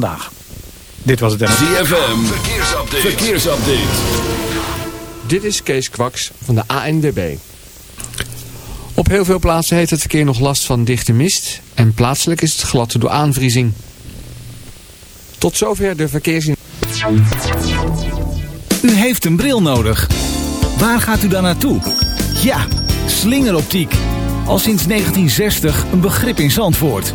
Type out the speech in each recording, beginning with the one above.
vandaag. Dit was het NLV. ZFM, verkeersupdate. verkeersupdate. Dit is Kees Kwaks van de ANWB. Op heel veel plaatsen heeft het verkeer nog last van dichte mist. En plaatselijk is het glad door aanvriezing. Tot zover de verkeersin. U heeft een bril nodig. Waar gaat u dan naartoe? Ja, slingeroptiek. Al sinds 1960 een begrip in Zandvoort.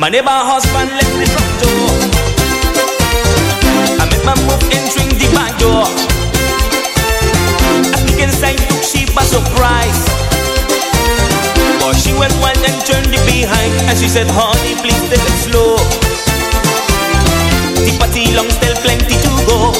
My neighbor husband left me front door. I make my move entering the back door. I peek inside, took she by surprise. But she went wild and turned the behind, and she said, "Honey, please take it slow." The party long, still plenty to go.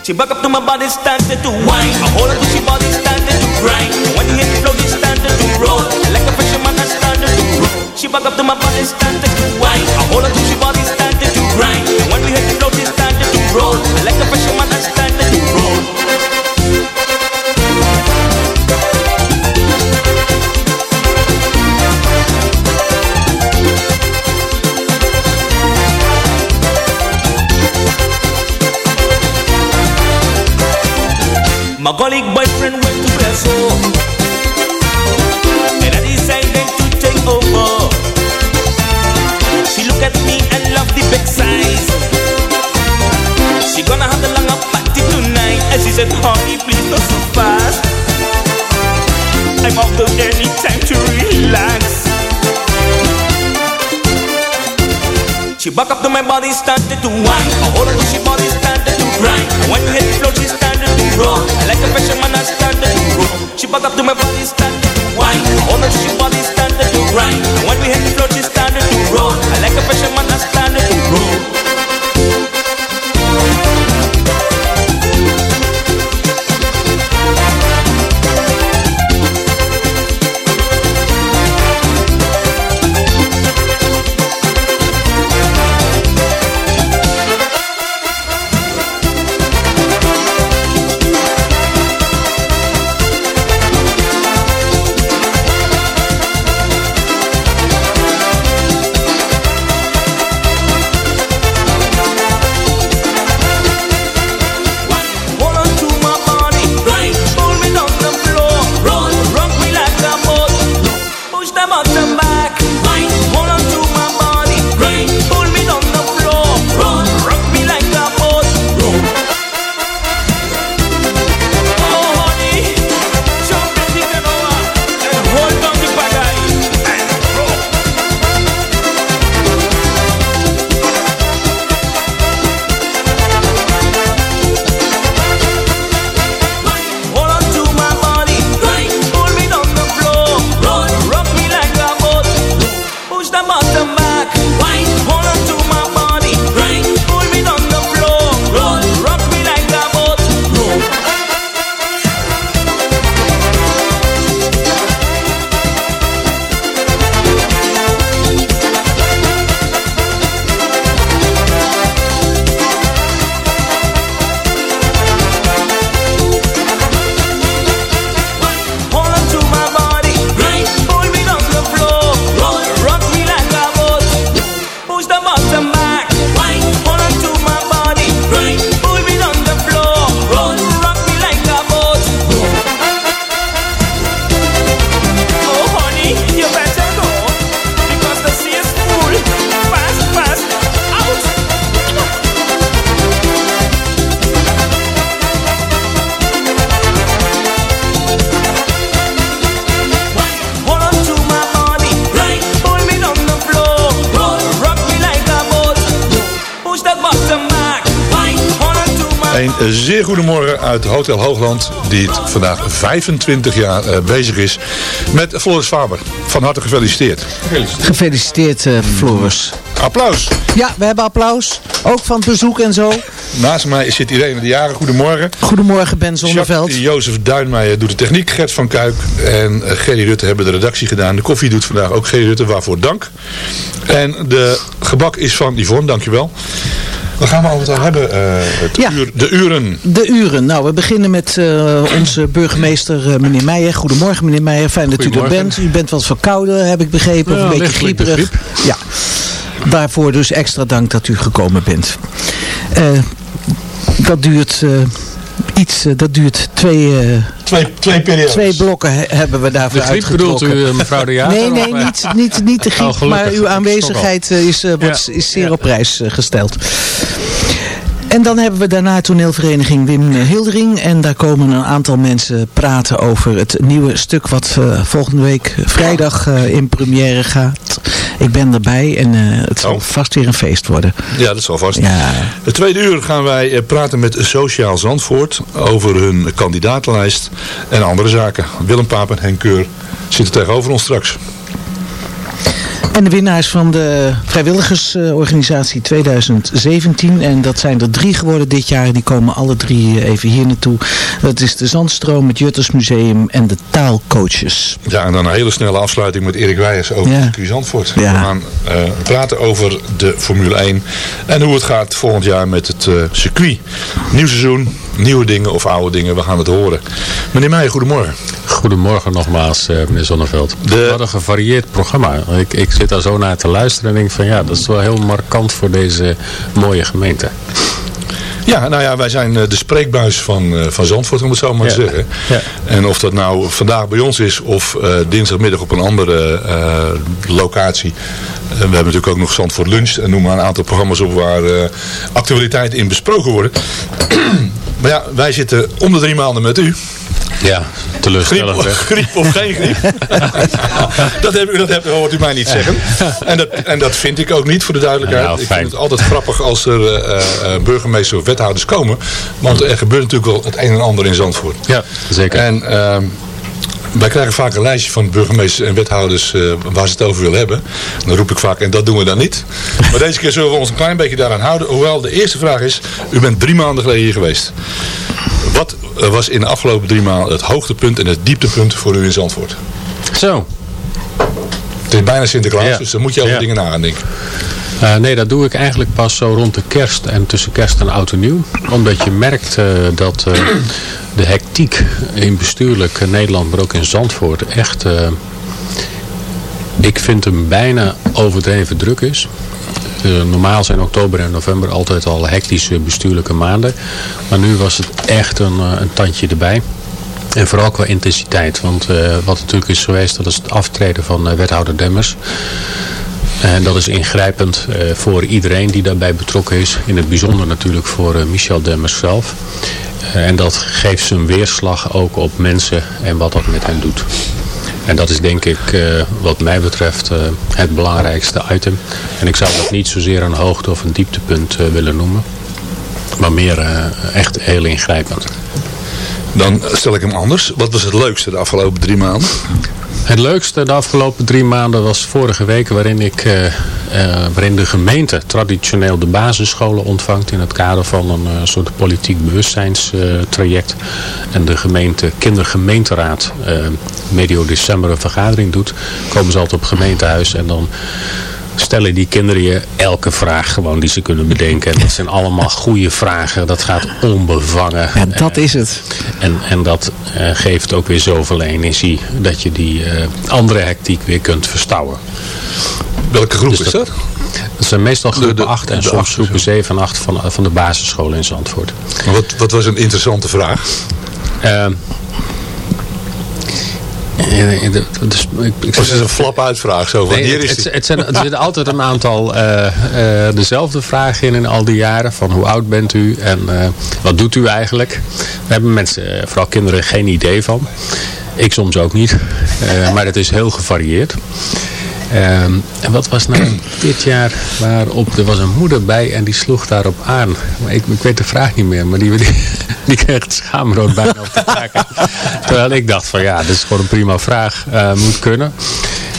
She back up to my body, started to whine. I hold her to she body, started to grind. When you hit the to roll. Like a fisherman, I started to roll. She back up to my body, started to whine. I hold her to she body, started to grind. And When we hit the floor, it started to roll. Like a fisherman, I started to roll. My colleague boyfriend went to Brazil gonna have the longer party tonight. And she said, honey, please not so fast. I'm off the any time to relax. She back up to my body, started to whine. I hold her to she body, started to grind. And when we hit the floor, she started to roll. I Like a fisherman, I started to roll. She back up to my body, started to whine. I hold her to she body, started to grind. And when we hit the floor, she started to roll. I Like a fisherman, I started to roll zeer goedemorgen uit Hotel Hoogland, die het vandaag 25 jaar eh, bezig is met Floris Faber. Van harte gefeliciteerd. Gefeliciteerd, eh, Floris. Applaus. Ja, we hebben applaus. Ook van het bezoek en zo. Naast mij zit Irene de Jager. Goedemorgen. Goedemorgen, Ben Zonneveld. Jacques Jozef Duinmeijer doet de techniek. Gert van Kuik en uh, Gerry Rutte hebben de redactie gedaan. De koffie doet vandaag ook Gerry Rutte, waarvoor dank. En de gebak is van Yvonne, dankjewel. Waar gaan we over het hebben? eh, het Ja. uur, de uren. De uren. Nou, we beginnen met eh, onze burgemeester eh, meneer Meijer. Goedemorgen meneer Meijer, fijn dat u er bent. U bent wat verkouden, heb ik begrepen. Of Ja, een beetje grieperig. Ja. Daarvoor dus extra dank dat u gekomen bent. Eh, dat duurt eh, iets, dat duurt twee, eh, Twee, twee periodes. twee blokken he- hebben we daarvoor De griep bedoelt uitgetrokken. u, mevrouw de Jager? Nee, nee, of, niet, niet, niet de griep, Oh, maar uw aanwezigheid is, wordt, Ja. is zeer Ja. op prijs gesteld. En dan hebben we daarna toneelvereniging Wim Hildering. En daar komen een aantal mensen praten over het nieuwe stuk wat eh, volgende week vrijdag eh, in première gaat. Ik ben erbij en eh, het zal Oh. vast weer een feest worden. Ja, dat zal vast. Ja. Het tweede uur gaan wij eh, praten met Sociaal Zandvoort over hun kandidaatenlijst en andere zaken. Willem Paap en Henk Keur zitten tegenover ons straks. En de winnaars van de vrijwilligersorganisatie 2017. En dat zijn er drie geworden dit jaar. Die komen alle drie eh, even hier naartoe. Dat is de Zandstroom, het Juttersmuseum en de Taalcoaches. Ja, en dan een hele snelle afsluiting met Erik Wijers over Ja. het circuit Zandvoort. Ja. We gaan eh, praten over de Formule 1 en hoe het gaat volgend jaar met het eh, circuit. Nieuw seizoen, nieuwe dingen of oude dingen, we gaan het horen. Meneer Meijer, goedemorgen. Goedemorgen nogmaals, eh, meneer Zonneveld. De- Wat een gevarieerd programma. Ik, ik zit daar zo naar te luisteren en denk van ja, dat is wel heel markant voor deze mooie gemeente. Ja, nou ja, wij zijn eh, de spreekbuis van, eh, van Zandvoort, om het zo maar te Ja. zeggen. Ja. En of dat nou vandaag bij ons is of eh, dinsdagmiddag op een andere locatie. We hebben natuurlijk ook nog Zandvoort Lunch en noem maar een aantal programma's op waar actualiteiten in besproken worden. maar ja, wij zitten om de drie maanden met u. Ja, teleurstellend griep of geen griep. dat, heb, u- dat heb, hoort u mij niet zeggen. En dat, en dat vind ik ook niet, voor de duidelijkheid. Nou, ik vind het altijd grappig als er eh, eh, burgemeesters of wethouders komen. Want er gebeurt natuurlijk wel het een en ander in Zandvoort. Ja, zeker. En ehm, wij krijgen vaak een lijstje van burgemeesters en wethouders eh, waar ze het over willen hebben. Dan roep ik vaak, en dat doen we dan niet. Maar deze keer zullen we ons een klein beetje daaraan houden. Hoewel de eerste vraag is, u bent drie maanden geleden hier geweest. Wat eh, was in de afgelopen drie maanden het hoogtepunt en het dieptepunt voor u in Zandvoort? Zo. Het is bijna Sinterklaas, Ja. dus dan moet je over Ja. dingen na gaan denken. Eh, nee, dat doe ik eigenlijk pas zo rond de kerst en tussen kerst en oud en nieuw. Omdat je merkt eh, dat eh, de hectiek in bestuurlijk Nederland, maar ook in Zandvoort, echt, ik vind hem bijna overdreven druk is. Normaal zijn oktober en november altijd al hectische bestuurlijke maanden. Maar nu was het echt een, een tandje erbij. En vooral qua intensiteit. Want wat natuurlijk is geweest, dat is het aftreden van wethouder Demmers. En dat is ingrijpend eh, voor iedereen die daarbij betrokken is. In het bijzonder natuurlijk voor eh, Michel Demmers zelf. Eh, en dat geeft zijn weerslag ook op mensen en wat dat met hen doet. En dat is denk ik wat mij betreft het belangrijkste item. En ik zou dat niet zozeer een hoogte of een dieptepunt eh, willen noemen. Maar meer echt heel ingrijpend. Dan stel ik hem anders. Wat was het leukste de afgelopen drie maanden? Het leukste de afgelopen drie maanden was vorige week waarin, ik, eh, eh, waarin de gemeente traditioneel de basisscholen ontvangt in het kader van een eh, soort politiek bewustzijnstraject. en de gemeente, kindergemeenteraad medio december een vergadering doet. Komen ze altijd op gemeentehuis en dan stellen die kinderen je elke vraag gewoon die ze kunnen bedenken. En dat zijn allemaal goede vragen. Dat gaat onbevangen. Ja, dat is het. En, en dat eh, geeft ook weer zoveel energie dat je die eh, andere hectiek weer kunt verstouwen. Welke groep Dus is dat? Dat zijn meestal groepen De- de- 8 en de soms acht, groepen 7 en 8 van, van de basisscholen in Zandvoort. Wat, wat was een interessante vraag? Ehm, de- dus ik- ik- Was het een flap uitvraag? Zo van, Nee, hier het, is het, het zijn, er zitten altijd een aantal eh, eh, dezelfde vragen in in al die jaren. Van hoe oud bent u en eh, wat doet u eigenlijk? Daar hebben mensen, vooral kinderen, geen idee van. Ik soms ook niet. Maar het is heel gevarieerd. Ehm, en wat was nou dit jaar waarop er was een moeder bij en die sloeg daarop aan. Maar ik, ik weet de vraag niet meer, maar die, die, die kreeg het schaamrood bijna op de kaken. Terwijl ik dacht van ja, dit is gewoon een prima vraag. eh, moet kunnen.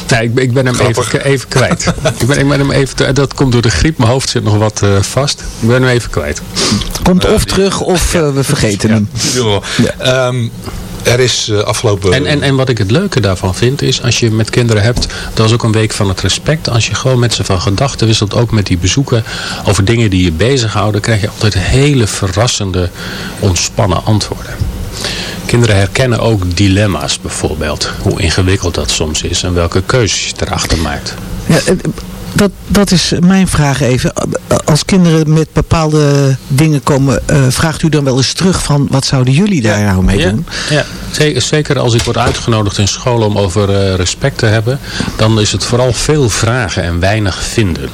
Nee, ik, ben- ik ben hem even, even kwijt. ik, ben, ik ben hem even, dat komt door de griep. Mijn hoofd zit nog wat eh, vast. Ik ben hem even kwijt. Komt of terug of eh, we vergeten hem. Ehm, er is eh, afgelopen... En, en, en wat ik het leuke daarvan vind is, als je met kinderen hebt, dat is ook een week van het respect. Als je gewoon met ze van gedachten wisselt, ook met die bezoeken over dingen die je bezighouden, krijg je altijd hele verrassende, ontspannen antwoorden. Kinderen herkennen ook dilemma's bijvoorbeeld. Hoe ingewikkeld dat soms is en welke keuzes je erachter maakt. Ja, dat, dat is mijn vraag even. Als kinderen met bepaalde dingen komen, eh, vraagt u dan wel eens terug van wat zouden jullie daar nou mee Ja, doen? ja. Zeker, zeker als ik word uitgenodigd in school om over eh, respect te hebben, dan is het vooral veel vragen en weinig vinden.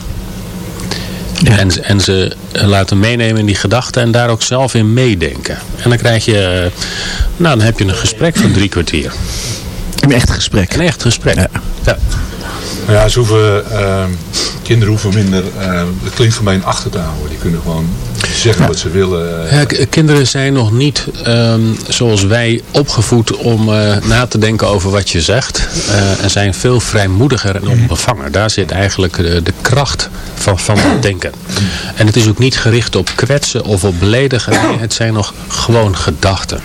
En, ze- en ze laten meenemen in die gedachten en daar ook zelf in meedenken. En dan krijg je, eh, nou dan heb je een gesprek van drie kwartier. Een echt gesprek. Een echt gesprek. Ja. Nou Ja, ze hoeven, ehm, kinderen hoeven minder, ehm, het klinkt voor mij een achter te houden. Die kunnen gewoon zeggen wat ze willen. Ja, k- kinderen zijn nog niet ehm, zoals wij opgevoed om eh, na te denken over wat je zegt. eh, en zijn veel vrijmoediger en onbevangen. Daar zit eigenlijk de, de kracht van, van het denken. En het is ook niet gericht op kwetsen of op beledigen. Nee, het zijn nog gewoon gedachten.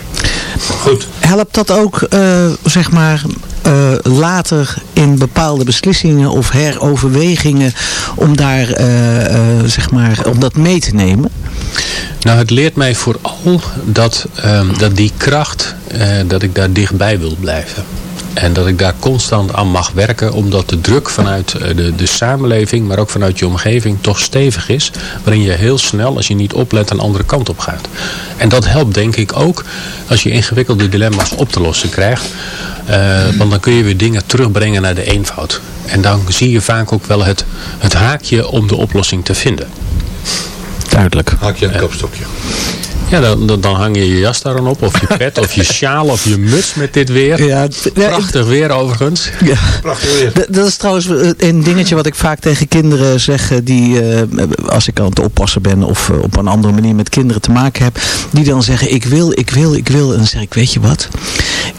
Goed. Helpt dat ook, eh, zeg maar, eh, later in bepaalde beslissingen of heroverwegingen om daar, eh, eh, zeg maar, om dat mee te nemen? Nou, het leert mij vooral dat, ehm, dat die kracht, dat ik daar dichtbij wil blijven. En dat ik daar constant aan mag werken, omdat de druk vanuit eh, de, de samenleving, maar ook vanuit je omgeving, toch stevig is. Waarin je heel snel, als je niet oplet, een andere kant op gaat. En dat helpt denk ik ook als je ingewikkelde dilemma's op te lossen krijgt. Eh, want dan kun je weer dingen terugbrengen naar de eenvoud. En dan zie je vaak ook wel het, het haakje om de oplossing te vinden. Duidelijk. Haak je een kapstokje. Ja, dan, dan, dan hang je je jas daar dan op, of je pet, of je sjaal, of je muts met dit weer. Ja, ja, Prachtig weer overigens. Ja. Prachtig weer. D- Dat is trouwens eh, een dingetje wat ik vaak tegen kinderen zeg, eh, die eh, als ik aan het oppassen ben of op een andere manier met kinderen te maken heb, die dan zeggen ik wil, ik wil, ik wil. En dan zeg ik, weet je wat,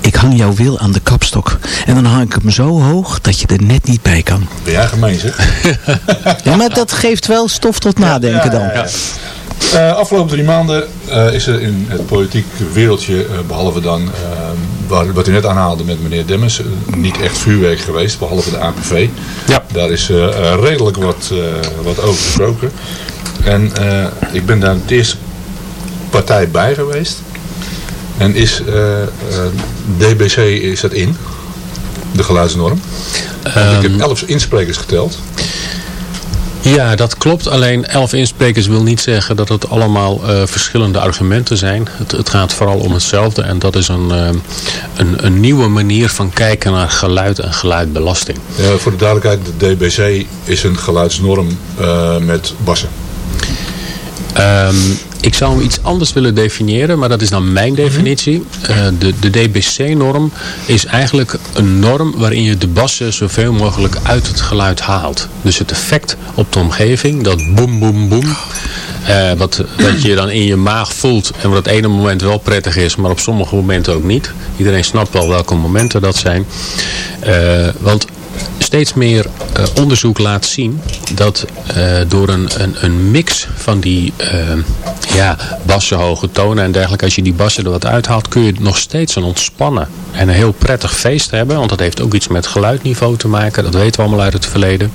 ik hang jouw wil aan de kapstok. En dan hang ik hem zo hoog dat je er net niet bij kan. Ben jij gemeen zeg? Ja, maar dat geeft wel stof tot nadenken dan. Eh, afgelopen drie maanden eh, is er in het politiek wereldje, eh, behalve dan waar, wat u net aanhaalde met meneer Demmers, niet echt vuurwerk geweest, behalve de APV. Ja. Daar is redelijk wat, wat over gesproken. En ik ben daar de eerste partij bij geweest. En is DBC is dat in, de geluidsnorm. Ik heb elf insprekers geteld. Ja, dat klopt. Alleen elf insprekers wil niet zeggen dat het allemaal eh, verschillende argumenten zijn. Het, het gaat vooral om hetzelfde. En dat is een, eh, een, een nieuwe manier van kijken naar geluid en geluidbelasting. Ja, voor de duidelijkheid, de DBC is een geluidsnorm eh, met bassen. Ehm, ik zou hem iets anders willen definiëren, maar dat is dan mijn definitie. Eh, de, de DBC-norm is eigenlijk een norm waarin je de bassen zoveel mogelijk uit het geluid haalt. Dus het effect op de omgeving, dat boem boem boem, eh, wat, wat je dan in je maag voelt en wat het ene moment wel prettig is, maar op sommige momenten ook niet. Iedereen snapt wel welke momenten dat zijn. Eh, want steeds meer eh, onderzoek laat zien dat eh, door een, een, een mix van die eh, ja, bassen, hoge tonen en dergelijke, als je die bassen er wat uithaalt, kun je nog steeds een ontspannen en een heel prettig feest hebben. Want dat heeft ook iets met geluidniveau te maken. Dat weten we allemaal uit het verleden.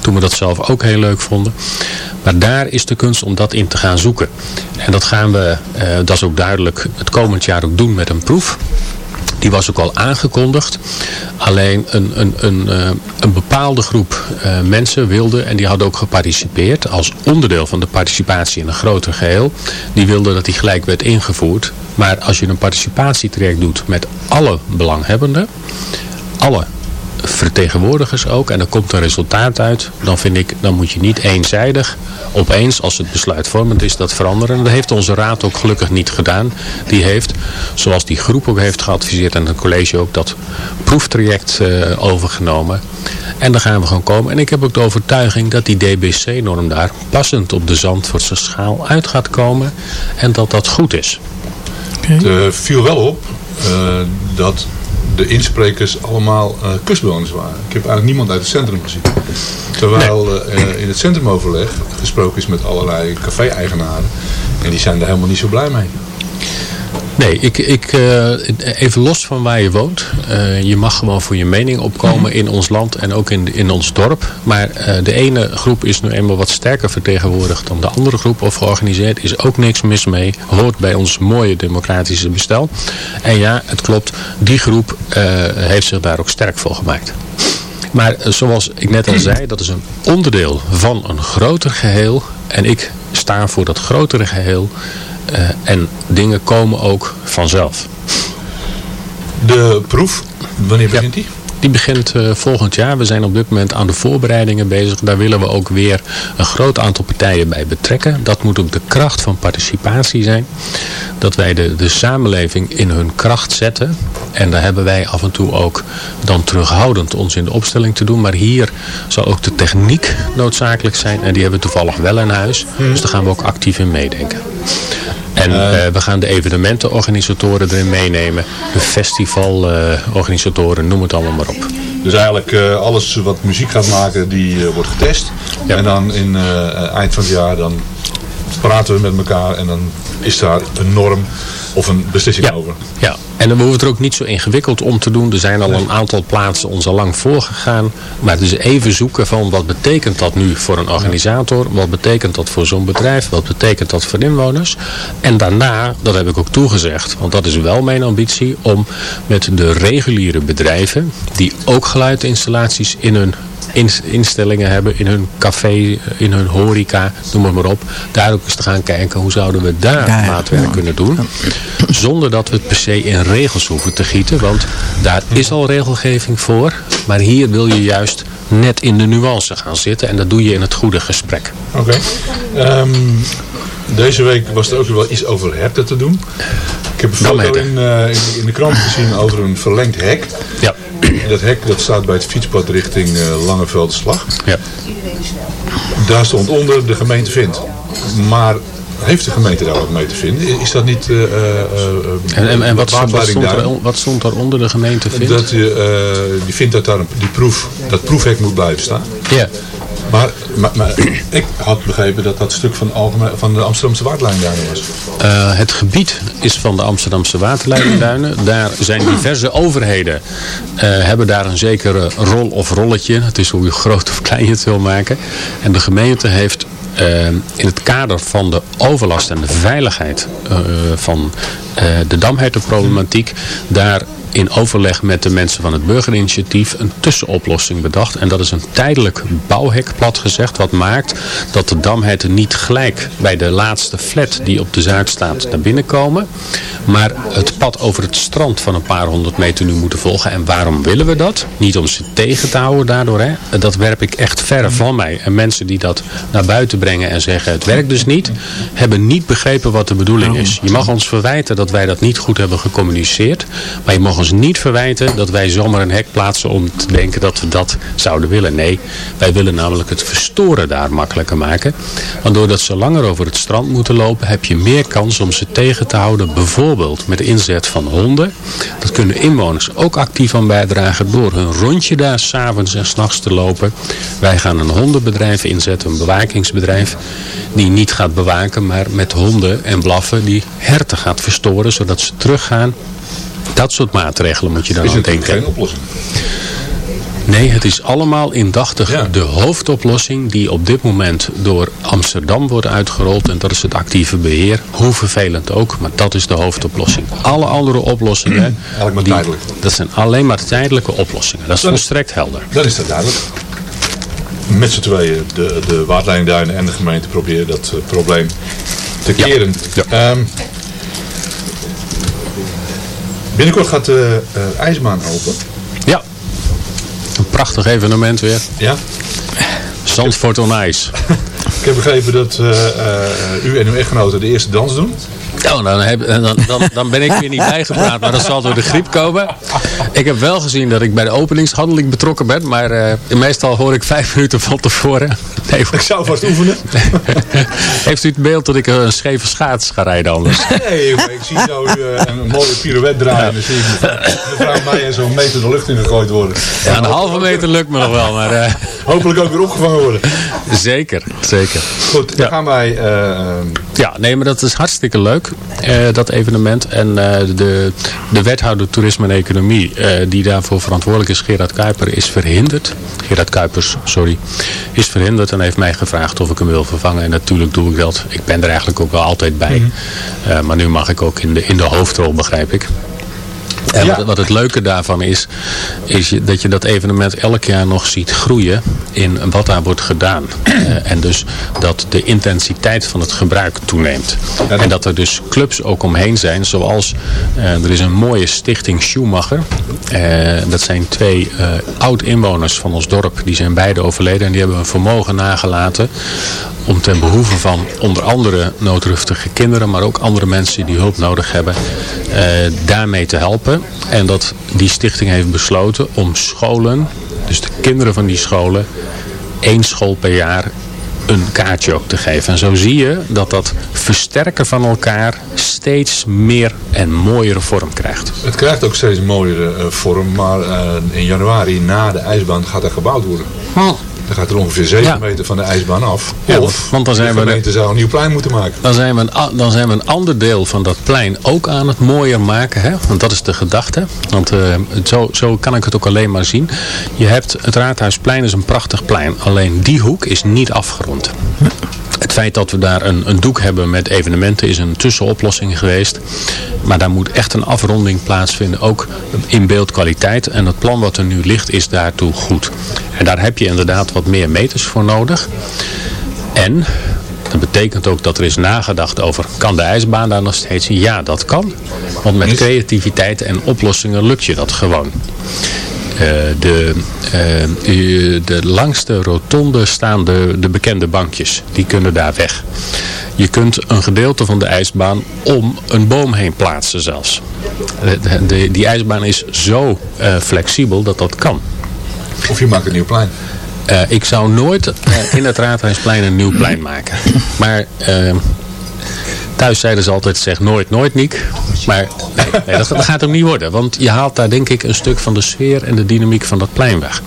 Toen we dat zelf ook heel leuk vonden. Maar daar is de kunst om dat in te gaan zoeken. En dat gaan we, dat is ook duidelijk, het komend jaar ook doen met een proef. Die was ook al aangekondigd. Alleen een, een, een, eh, een bepaalde groep eh, mensen wilde, en die hadden ook geparticipeerd als onderdeel van de participatie in een groter geheel. Die wilden dat die gelijk werd ingevoerd. Maar als je een participatietraject doet met alle belanghebbenden, alle vertegenwoordigers ook en er komt een resultaat uit, dan vind ik, dan moet je niet eenzijdig opeens, als het besluitvormend is, dat veranderen. En dat heeft onze raad ook gelukkig niet gedaan. Die heeft, zoals die groep ook heeft geadviseerd en het college ook, dat proeftraject eh, overgenomen. En dan gaan we gewoon komen. En ik heb ook de overtuiging dat die DBC-norm daar passend op de Zandvoortse schaal uit gaat komen. En dat dat goed is. Het viel wel op eh, dat de insprekers allemaal eh, kustbewoners waren. Ik heb eigenlijk niemand uit het centrum gezien. Terwijl eh, in het centrumoverleg gesproken is met allerlei café-eigenaren. En die zijn er helemaal niet zo blij mee. Nee, ik, ik, eh, even los van waar je woont. Eh, je mag gewoon voor je mening opkomen in ons land en ook in, in ons dorp. Maar eh, de ene groep is nu eenmaal wat sterker vertegenwoordigd dan de andere groep of georganiseerd. Is ook niks mis mee. Hoort bij ons mooie democratische bestel. En ja, het klopt. Die groep heeft zich daar ook sterk voor gemaakt. Maar zoals ik net al zei, dat is een onderdeel van een groter geheel. En ik sta voor dat grotere geheel. Uh, en dingen komen ook vanzelf. De proef, wanneer begint die? Die begint uh, volgend jaar. We zijn op dit moment aan de voorbereidingen bezig. Daar willen we ook weer een groot aantal partijen bij betrekken. Dat moet ook de kracht van participatie zijn. Dat wij de, de samenleving in hun kracht zetten. En daar hebben wij af en toe ook dan terughoudend ons in de opstelling te doen. Maar hier zal ook de techniek noodzakelijk zijn. En die hebben we toevallig wel in huis. Hmm. Dus daar gaan we ook actief in meedenken. En uh, we gaan de evenementenorganisatoren erin meenemen. De festivalorganisatoren, noem het allemaal maar op. Dus eigenlijk uh, alles wat muziek gaat maken, die wordt getest. Ja. En dan in eind van het jaar dan praten we met elkaar en dan is daar een norm of een beslissing ja. over. Ja, en dan hoeven we het er ook niet zo ingewikkeld om te doen. Er zijn al een aantal plaatsen ons al lang voorgegaan. Maar het is even zoeken van wat betekent dat nu voor een organisator? Wat betekent dat voor zo'n bedrijf? Wat betekent dat voor inwoners? En daarna, dat heb ik ook toegezegd, want dat is wel mijn ambitie, om met de reguliere bedrijven, die ook geluidinstallaties in hun instellingen hebben in hun café, in hun horeca, noem maar, maar op. Daar ook eens te gaan kijken hoe zouden we daar maatwerk ja. kunnen doen. Zonder dat we het per se in regels hoeven te gieten. Want daar is al regelgeving voor. Maar hier wil je juist net in de nuance gaan zitten. En dat doe je in het goede gesprek. Oké. Okay. Um, deze week was er ook wel iets over herten te doen. Ik heb een foto in, uh, in, in, de krant gezien over een verlengd hek. Ja. Dat hek dat staat bij het fietspad richting uh, Langevelde-Slag. Ja. Daar stond onder de gemeente vindt. Maar heeft de gemeente daar wat mee te vinden? Is dat niet uh, uh, En, en, en wat, wat, stond er, wat stond er onder de gemeente vindt? Dat je, die vindt dat daar een, die proef, dat proefhek moet blijven staan. Ja. Maar, ik had begrepen dat dat stuk van, algemeen, van de Amsterdamse waterlijnduinen was. Uh, het gebied is van de Amsterdamse waterlijnduinen. Daar zijn diverse overheden, uh, hebben daar een zekere rol of rolletje. Het is hoe je groot of klein je het wil maken. En de gemeente heeft uh, in het kader van de overlast en de veiligheid van de damhertenproblematiek daar in overleg met de mensen van het burgerinitiatief een tussenoplossing bedacht. En dat is een tijdelijk bouwhek, plat gezegd, wat maakt dat de damherten niet gelijk bij de laatste flat die op de Zuid staat naar binnen komen. Maar het pad over het strand van een paar honderd meter nu moeten volgen. En waarom willen we dat? Niet om ze tegen te houden daardoor. Hè? Dat werp ik echt ver van mij. En mensen die dat naar buiten brengen en zeggen het werkt dus niet, hebben niet begrepen wat de bedoeling is. Je mag ons verwijten dat wij dat niet goed hebben gecommuniceerd. Maar je mag ons niet verwijten dat wij zomaar een hek plaatsen om te denken dat we dat zouden willen. Nee, wij willen namelijk het verstoren daar makkelijker maken. Want doordat ze langer over het strand moeten lopen, heb je meer kans om ze tegen te houden. Bijvoorbeeld met de inzet van honden. Dat kunnen inwoners ook actief aan bijdragen door hun rondje daar s'avonds en s'nachts te lopen. Wij gaan een hondenbedrijf inzetten, een bewakingsbedrijf, die niet gaat bewaken, maar met honden en blaffen die herten gaat verstoren, zodat ze teruggaan dat soort maatregelen moet je dan is aan denken. geen oplossing? Nee, het is allemaal indachtig ja. de hoofdoplossing die op dit moment door Amsterdam wordt uitgerold. En dat is het actieve beheer. Hoe vervelend ook, maar dat is de hoofdoplossing. Alle andere oplossingen, maar die, dat zijn alleen maar tijdelijke oplossingen. Dat is dat volstrekt helder. Dat is dat duidelijk. Met z'n tweeën, de, de waterlijnduinen en de gemeente proberen dat uh, probleem te keren. Ja. Ja. Um, Binnenkort gaat de uh, ijsbaan open. Ja. prachtig evenement weer. Ja? Zandvoort on Ice. Ik heb begrepen dat eh, eh, u en uw echtgenoten de eerste dans doen. Oh, dan, heb, dan, dan, dan ben ik weer niet bijgepraat, maar dat zal door de griep komen. Ik heb wel gezien dat ik bij de openingshandeling betrokken ben, maar eh, meestal hoor ik vijf minuten van tevoren. Nee, Ik zou vast oefenen. Heeft u het beeld dat ik een scheve schaats ga rijden anders? Nee, maar ik zie nou u eh, een mooie pirouette draaien. En dan zie ik mevrouw Meijer zo'n meter de lucht in gegooid worden. Ja, een halve meter lukt me nog wel, maar eh, Hopelijk ook weer opgevangen worden. zeker, zeker. Goed, dan gaan wij... Ja, nee, maar dat is hartstikke leuk, eh, dat evenement. En eh, de, de wethouder toerisme en economie, eh, die daarvoor verantwoordelijk is, Gerard Kuiper, is verhinderd. Gerard Kuipers, sorry, is verhinderd en heeft mij gevraagd of ik hem wil vervangen. En natuurlijk doe ik dat. Ik ben er eigenlijk ook wel altijd bij. Eh, maar nu mag ik ook in de, in de hoofdrol, begrijp ik. En Ja. wat, wat het leuke daarvan is, is dat je dat evenement elk jaar nog ziet groeien in wat daar wordt gedaan. Eh, en dus dat de intensiteit van het gebruik toeneemt. En dat er dus clubs ook omheen zijn, zoals eh, er is een mooie stichting Schumacher. Eh, dat zijn twee oud-inwoners van ons dorp, die zijn beide overleden en die hebben een vermogen nagelaten om ten behoeve van onder andere noodruftige kinderen, maar ook andere mensen die hulp nodig hebben, daarmee te helpen. En dat die stichting heeft besloten om scholen, dus de kinderen van die scholen, één school per jaar een kaartje ook te geven. En zo zie je dat dat versterken van elkaar steeds meer en mooiere vorm krijgt. het krijgt ook steeds mooiere eh, vorm. Maar eh, in januari na de ijsbaan gaat er gebouwd worden. Dan gaat er ongeveer 7 Ja. meter van de ijsbaan af. Ja, of want dan zijn de we zou een nieuw plein moeten maken. Dan zijn, we een, dan zijn we een ander deel van dat plein ook aan het mooier maken. Hè? Want dat is de gedachte. Want eh, het- zo, zo kan ik het ook alleen maar zien. Je hebt het Raadhuisplein is een prachtig plein. Alleen die hoek is niet afgerond. Het feit dat we daar een, een doek hebben met evenementen is een tussenoplossing geweest. Maar daar moet echt een afronding plaatsvinden, ook in beeldkwaliteit. En het plan wat er nu ligt is daartoe goed. En daar heb je inderdaad wat meer meters voor nodig. En dat betekent ook dat er is nagedacht over, kan de ijsbaan daar nog steeds? Ja, dat kan. Want met creativiteit en oplossingen lukt je dat gewoon. Eh, de, eh, de langste rotonde staan de, de bekende bankjes. Die kunnen daar weg. Je kunt een gedeelte van de ijsbaan om een boom heen plaatsen zelfs. De- de- die ijsbaan is zo eh, flexibel dat dat kan. Of je maakt een nieuw plein. Ik zou nooit in het Raadhuisplein een nieuw plein maken. Maar thuis zeiden ze altijd, zeg nooit, nooit Niek. Maar nee, nee, dat, dat gaat hem niet worden. Want je haalt daar denk ik een stuk van de sfeer en de dynamiek van dat plein weg.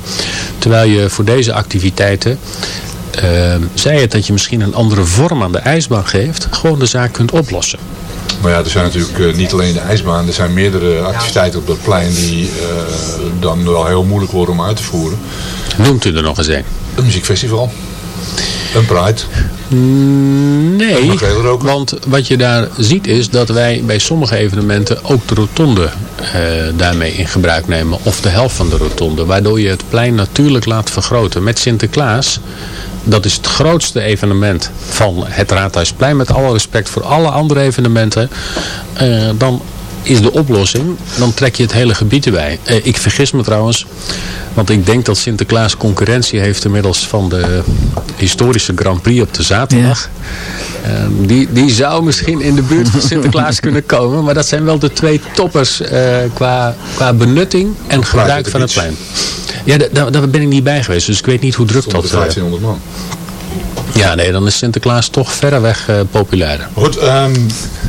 Terwijl je voor deze activiteiten, eh, zei het dat je misschien een andere vorm aan de ijsbaan geeft, gewoon de zaak kunt oplossen. Maar ja, er zijn natuurlijk eh, niet alleen de ijsbaan. Er zijn meerdere activiteiten op dat plein die eh, dan wel heel moeilijk worden om uit te voeren. Noemt u er nog eens een? Een muziekfestival. Een Pride. Nee, want wat je daar ziet is dat wij bij sommige evenementen ook de rotonde eh, daarmee in gebruik nemen. Of de helft van de rotonde. Waardoor je het plein natuurlijk laat vergroten. Met Sinterklaas, dat is het grootste evenement van het Raadhuisplein. Met alle respect voor alle andere evenementen. eh, dan is de oplossing, dan trek je het hele gebied erbij. Eh, ik vergis me trouwens, want ik denk dat Sinterklaas concurrentie heeft inmiddels van de historische Grand Prix op de zaterdag. Ehm, die, die zou misschien in de buurt van Sinterklaas kunnen komen, maar dat zijn wel de twee toppers eh, qua, qua benutting en gebruik van het plein. Ja, da- da- daar ben ik niet bij geweest, dus ik weet niet hoe druk dat... eh, 1500 man. ja, nee, dan is Sinterklaas toch verreweg eh populairder. Goed, ehm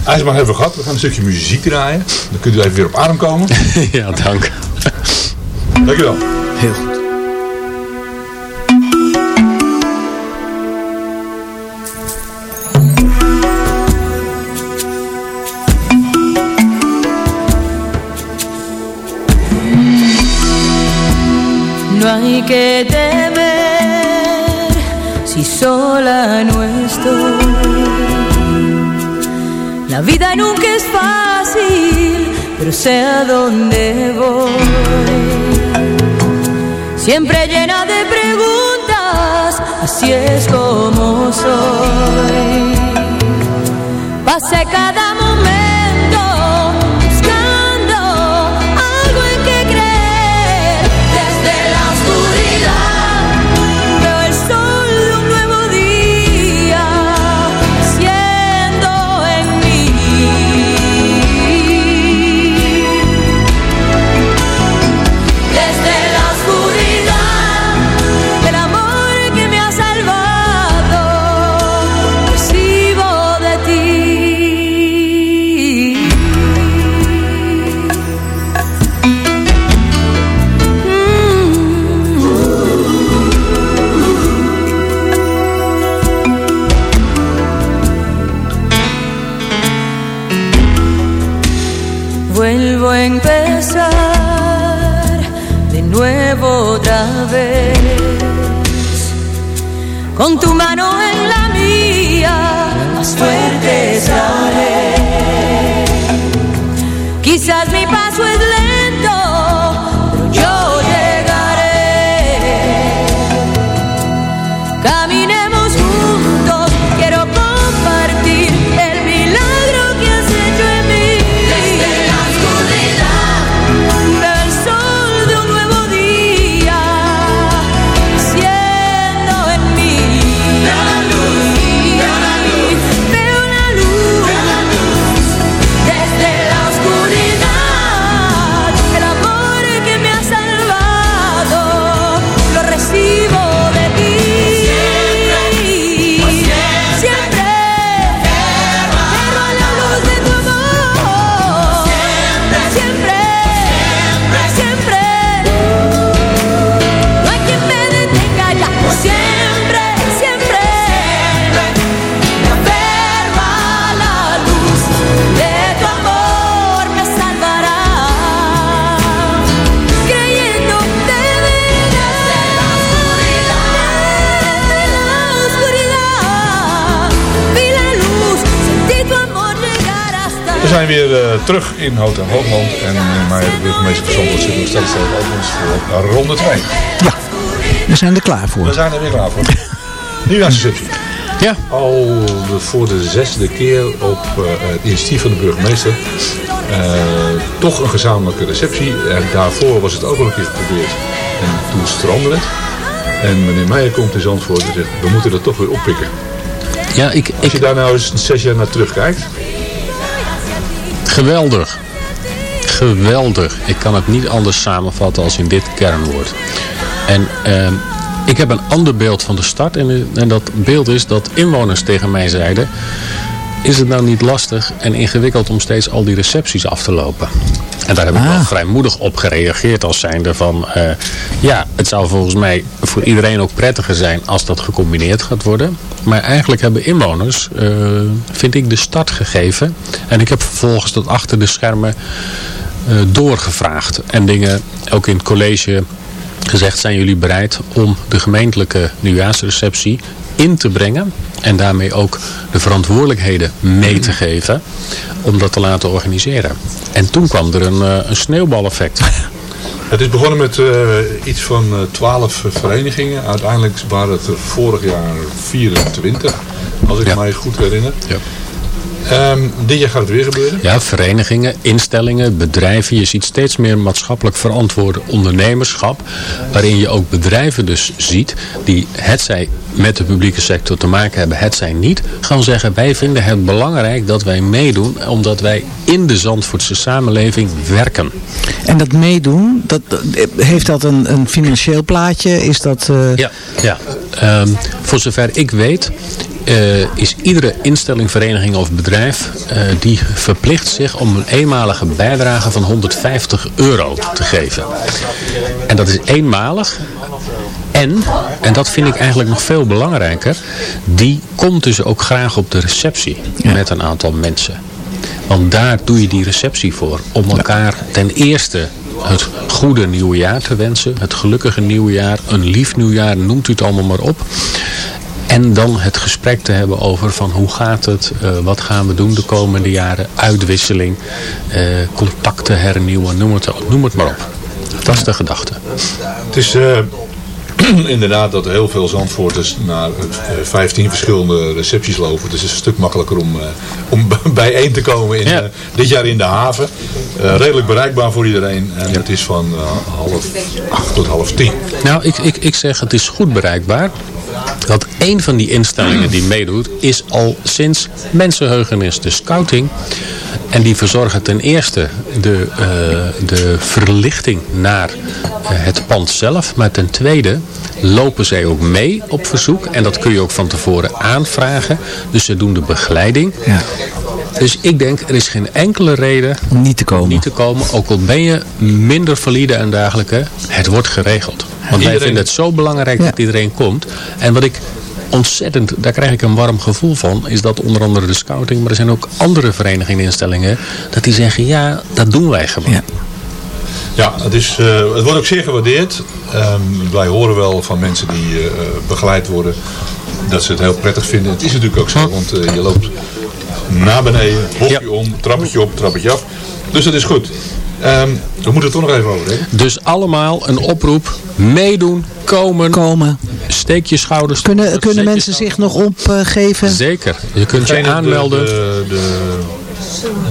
ijsbaan hebben we gehad. We gaan een stukje muziek draaien. Dan kunt u even weer op adem komen. ja, dank. Dankjewel. Heel goed. No hay que temer si sola no estoy. La vida nunca es fácil, pero sé a dónde voy. Siempre llena de preguntas, así es como soy. Pasé cada momento vuelvo a empezar de nuevo otra vez. Con tu mano en la mía, más fuerte estaré. Quizás mi paso es lento, zijn weer eh, terug in Hotel Hoogland. En uh, mij de burgemeester van Zandvoort zit nog steeds tegenover voor ronde 2. We zijn er klaar voor. We zijn er weer klaar voor. Nu naar receptie. Ja. Al de- voor de zesde keer op eh, het initiatief van de burgemeester. eh, toch een gezamenlijke receptie. En daarvoor was het ook al een keer geprobeerd. En toen strandde het. En meneer Meijer komt in Zandvoort en zegt, we moeten dat toch weer oppikken. Ja, ik, Als je daar nou eens zes jaar naar terugkijkt. Geweldig. Geweldig. Ik kan het niet anders samenvatten als in dit kernwoord. En ehm, ik heb een ander beeld van de stad. En, en dat beeld is dat inwoners tegen mij zeiden... Is het nou niet lastig en ingewikkeld om steeds al die recepties af te lopen? En daar heb ik wel vrijmoedig op gereageerd als zijnde van... eh, ja, het zou volgens mij voor iedereen ook prettiger zijn als dat gecombineerd gaat worden. Maar eigenlijk hebben inwoners, eh, vind ik, de start gegeven. En ik heb vervolgens dat achter de schermen eh, doorgevraagd. En dingen ook in het college gezegd, zijn jullie bereid om de gemeentelijke nieuwjaarsreceptie in te brengen en daarmee ook de verantwoordelijkheden mee te geven om dat te laten organiseren. En toen kwam er een, eh, een sneeuwbaleffect. Het is begonnen met eh, iets van eh, 12 verenigingen. Uiteindelijk waren het er vorig jaar 24, als ik mij goed herinner. Ehm, dit jaar gaat het weer gebeuren. Ja, verenigingen, instellingen, bedrijven. Je ziet steeds meer maatschappelijk verantwoorde ondernemerschap. Waarin je ook bedrijven dus ziet die hetzij met de publieke sector te maken hebben, hetzij niet. Gaan zeggen wij vinden het belangrijk dat wij meedoen omdat wij in de Zandvoortse samenleving werken. En dat meedoen, dat, heeft dat een, een financieel plaatje? Is dat... eh, Ja, ja. Ehm, voor zover ik weet eh, is iedere instelling, vereniging of bedrijf eh, die verplicht zich om een eenmalige bijdrage van 150 euro te geven. En dat is eenmalig. En, en dat vind ik eigenlijk nog veel belangrijker, die komt dus ook graag op de receptie met een aantal mensen. Want daar doe je die receptie voor. Om elkaar ten eerste het goede nieuwe jaar te wensen. Het gelukkige nieuwe jaar. Een lief nieuwjaar. Noemt u het allemaal maar op. En dan het gesprek te hebben over van hoe gaat het, eh, wat gaan we doen de komende jaren, uitwisseling, eh, contacten hernieuwen, noem het, noem het maar op. Dat is de gedachte. Het is eh, inderdaad dat heel veel Zandvoorters naar eh, 15 verschillende recepties lopen. Dus het is een stuk makkelijker om, om bijeen te komen in, dit jaar in de haven. Redelijk bereikbaar voor iedereen. En het is van half acht tot half tien. Nou, ik, ik, ik zeg het is goed bereikbaar. Dat een van die instellingen die meedoet is al sinds mensenheugenis de scouting. En die verzorgen ten eerste de, eh, de verlichting naar eh, het pand zelf. Maar ten tweede lopen zij ook mee op verzoek. En dat kun je ook van tevoren aanvragen. Dus ze doen de begeleiding. Dus ik denk, er is geen enkele reden om niet te komen. Niet te komen ook al ben je minder valide en dergelijke. Het wordt geregeld. Want wij Iedereen- vinden het zo belangrijk dat iedereen komt. En wat ik ontzettend, daar krijg ik een warm gevoel van, is dat onder andere de scouting, maar er zijn ook andere verenigingen en instellingen, dat die zeggen, ja, dat doen wij gewoon. Ja. Ja, het, is, eh, het wordt ook zeer gewaardeerd. Ehm, wij horen wel van mensen die eh, begeleid worden dat ze het heel prettig vinden. Het is natuurlijk ook zo, want eh, je loopt naar beneden, hopje om, trappetje op, trappetje af. Dus dat is goed. Ehm, we moeten het toch nog even over hebben. Dus allemaal een oproep, meedoen, komen, Komen. steek je schouders. Kunnen, kunnen je mensen zich nog opgeven? Zeker. Je kunt je Degene- aanmelden. De, de,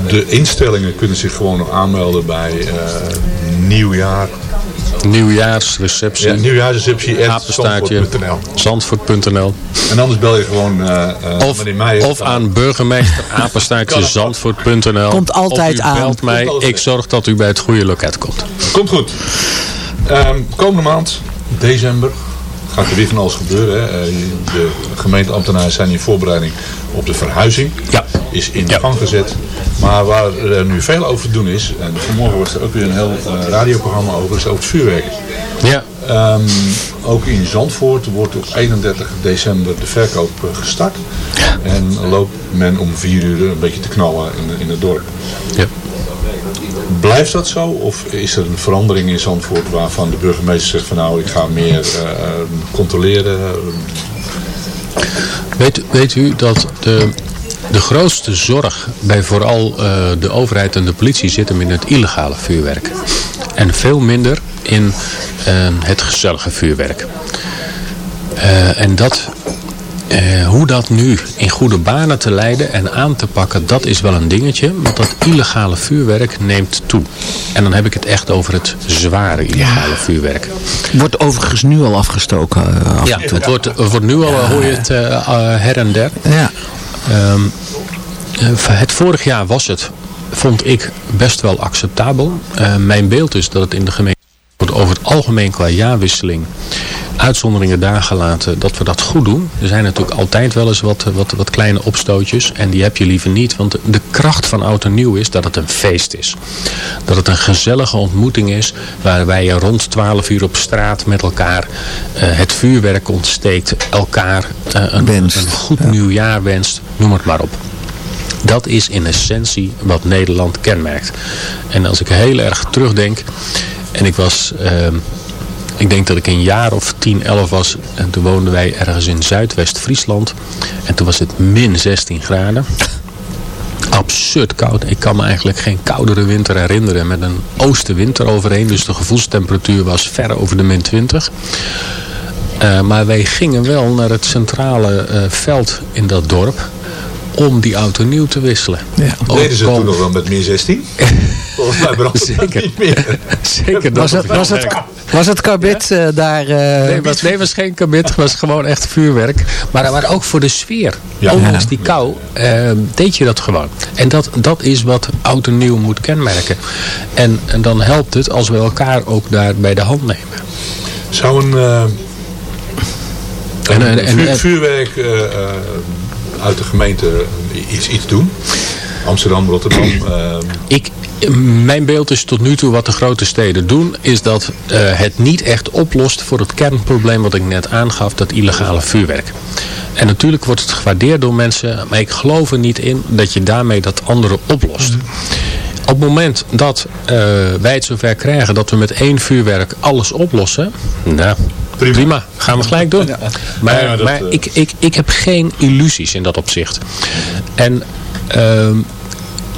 de, de instellingen kunnen zich gewoon nog aanmelden bij eh, nieuwjaar. Nieuwjaarsreceptie. Ja, nieuwjaarsreceptie at Apenstaartje. zandvoort.nl. Zandvoort.nl. En anders bel je gewoon eh eh, Of, meneer Meijer. of aan burgemeester apenstaartje zandvoort.nl. Komt altijd of u aan. belt mij. Ik zorg dat u bij het goede loket komt. Komt goed. Ehm, komende maand, december, gaat er weer van alles gebeuren. Hè. Eh, De gemeenteambtenaren zijn in voorbereiding op de verhuizing. Ja. Is in Ja. gang gezet. Maar waar er nu veel over te doen is, en vanmorgen was er ook weer een heel eh, radioprogramma over, is over het vuurwerk. Ja. Ehm, ook in Zandvoort wordt op 31 december de verkoop eh, gestart. En loopt men om 4 uur een beetje te knallen in, in het dorp. ja. Blijft dat zo? Of is er een verandering in Zandvoort waarvan de burgemeester zegt van nou ik ga meer eh, controleren? Weet, weet u dat de, de grootste zorg bij vooral eh, de overheid en de politie zit hem in het illegale vuurwerk. En veel minder in eh, het gezellige vuurwerk. En dat, eh, hoe dat nu in goede banen te leiden en aan te pakken, dat is wel een dingetje. Want dat illegale vuurwerk neemt toe. En dan heb ik het echt over het zware illegale vuurwerk. Wordt overigens nu al afgestoken. eh, af Ja, het wordt, wordt nu al, hoor je het eh, her en der. Ja. Ehm, eh, het vorig jaar was het, vond ik, best wel acceptabel. Mijn beeld is dat het in de gemeente wordt over het algemeen qua jaarwisseling uitzonderingen daar gelaten dat we dat goed doen. Er zijn natuurlijk altijd wel eens wat, wat, wat kleine opstootjes en die heb je liever niet. Want de kracht van Oud en Nieuw is dat het een feest is. Dat het een gezellige ontmoeting is waarbij je rond 12 uur op straat met elkaar eh, het vuurwerk ontsteekt. Elkaar eh, een, Wenst, een goed nieuwjaar wenst. Noem het maar op. Dat is in essentie wat Nederland kenmerkt. En als ik heel erg terugdenk. En ik was. ehm, ik denk dat ik een jaar of 10, 11 was. En toen woonden wij ergens in Zuidwest-Friesland. En toen was het min 16 graden. Absurd koud. Ik kan me eigenlijk geen koudere winter herinneren. Met een oostenwind eroverheen. Dus de gevoelstemperatuur was ver over de min 20. Eh, maar wij gingen wel naar het centrale eh, veld in dat dorp. Om die auto nieuw te wisselen. Ja. Ook Deden ze toen nog wel met min 16? Volgens mij brandt het Zeker. niet meer. Zeker. Was het, was het, was het kabit eh, daar... eh, Nee, het was, nee, was geen kabit. Het was gewoon echt vuurwerk. Maar, maar ook voor de sfeer. Ja. Ondanks die kou eh, deed je dat gewoon. En dat, dat is wat oud en nieuw moet kenmerken. En, en dan helpt het als we elkaar ook daar bij de hand nemen. Zou een, eh, En- en- een en- vuur- en- vuurwerk eh, eh, uit de gemeente iets, iets doen? Amsterdam, Rotterdam. eh, Ik, mijn beeld is tot nu toe wat de grote steden doen, is dat eh, het niet echt oplost voor het kernprobleem wat ik net aangaf, dat illegale vuurwerk. En natuurlijk wordt het gewaardeerd door mensen, maar ik geloof er niet in dat je daarmee dat andere oplost. Op het moment dat eh, wij het zover krijgen dat we met één vuurwerk alles oplossen, nou, prima. gaan we gelijk doen. Maar, Ja, dat, maar eh, ik, ik, ik heb geen illusies in dat opzicht. En ehm,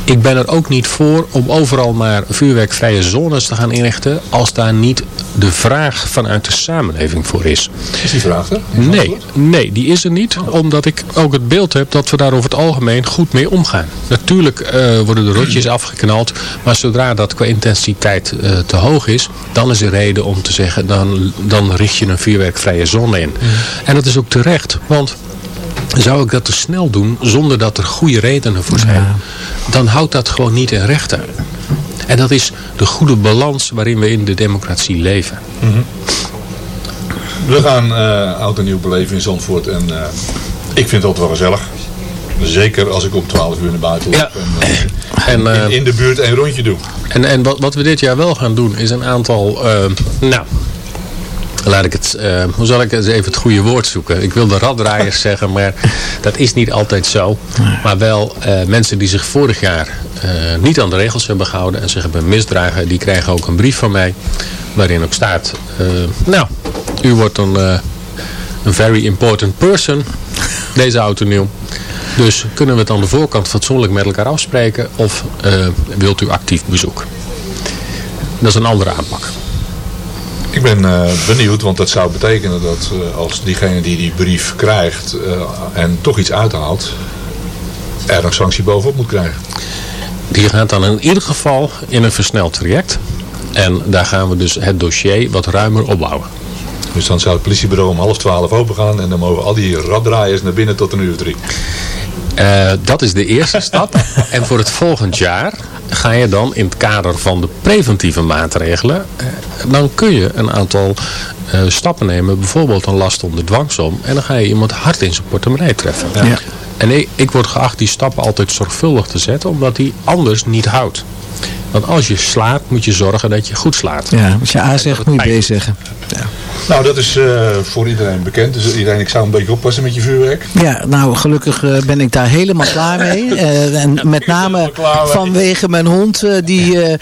ik ben er ook niet voor om overal maar vuurwerkvrije zones te gaan inrichten als daar niet de vraag vanuit de samenleving voor is. is die vraag er? Nee, nee, die is er niet. Omdat ik ook het beeld heb dat we daar over het algemeen goed mee omgaan. Natuurlijk eh, worden de rotjes afgeknald. Maar zodra dat qua intensiteit eh, te hoog is. Dan is er reden om te zeggen. Dan, dan richt je een vuurwerkvrije zone in. En dat is ook terecht. Want zou ik dat te snel doen. Zonder dat er goede redenen voor zijn. Dan houdt dat gewoon niet in rechten. En dat is de goede balans waarin we in de democratie leven. We gaan eh oud en nieuw beleven in Zandvoort. En eh, ik vind het altijd wel gezellig. Zeker als ik om 12 uur naar buiten loop. Ja. En, eh, En, eh, in, in de buurt een rondje doe. En, en wat, wat we dit jaar wel gaan doen is een aantal, nou, laat ik het, eh, hoe zal ik eens even het goede woord zoeken? Ik wil de raddraaiers zeggen, maar dat is niet altijd zo. Maar wel eh, mensen die zich vorig jaar eh, niet aan de regels hebben gehouden en zich hebben misdragen, die krijgen ook een brief van mij waarin ook staat, nou, u wordt een, een very important person, deze auto nieuw. Dus kunnen we het aan de voorkant fatsoenlijk met elkaar afspreken of wilt u actief bezoek? Dat is een andere aanpak. Ik ben eh, benieuwd, want dat zou betekenen dat eh, als diegene die die brief krijgt eh, en toch iets uithaalt, er een sanctie bovenop moet krijgen. Die gaat dan in ieder geval in een versneld traject. En daar gaan we dus het dossier wat ruimer opbouwen. Dus dan zou het politiebureau om half twaalf open gaan en dan mogen al die raddraaiers naar binnen tot een uur of drie. Dat is de eerste stap. En voor het volgend jaar ga je dan in het kader van de preventieve maatregelen, eh, dan kun je een aantal eh, stappen nemen. Bijvoorbeeld een last onder dwangsom. En dan ga je iemand hard in zijn portemonnee treffen. Ja. En ik, ik word geacht die stappen altijd zorgvuldig te zetten, omdat die anders niet houdt. Want als je slaat, moet je zorgen dat je goed slaat. Ja, als je A zegt, moet je B zeggen. Nou, dat is eh, voor iedereen bekend. Dus iedereen, ik zou een beetje oppassen met je vuurwerk. Ja, nou gelukkig eh, ben ik daar helemaal klaar mee. Eh, en met name vanwege mijn hond, eh, die eh,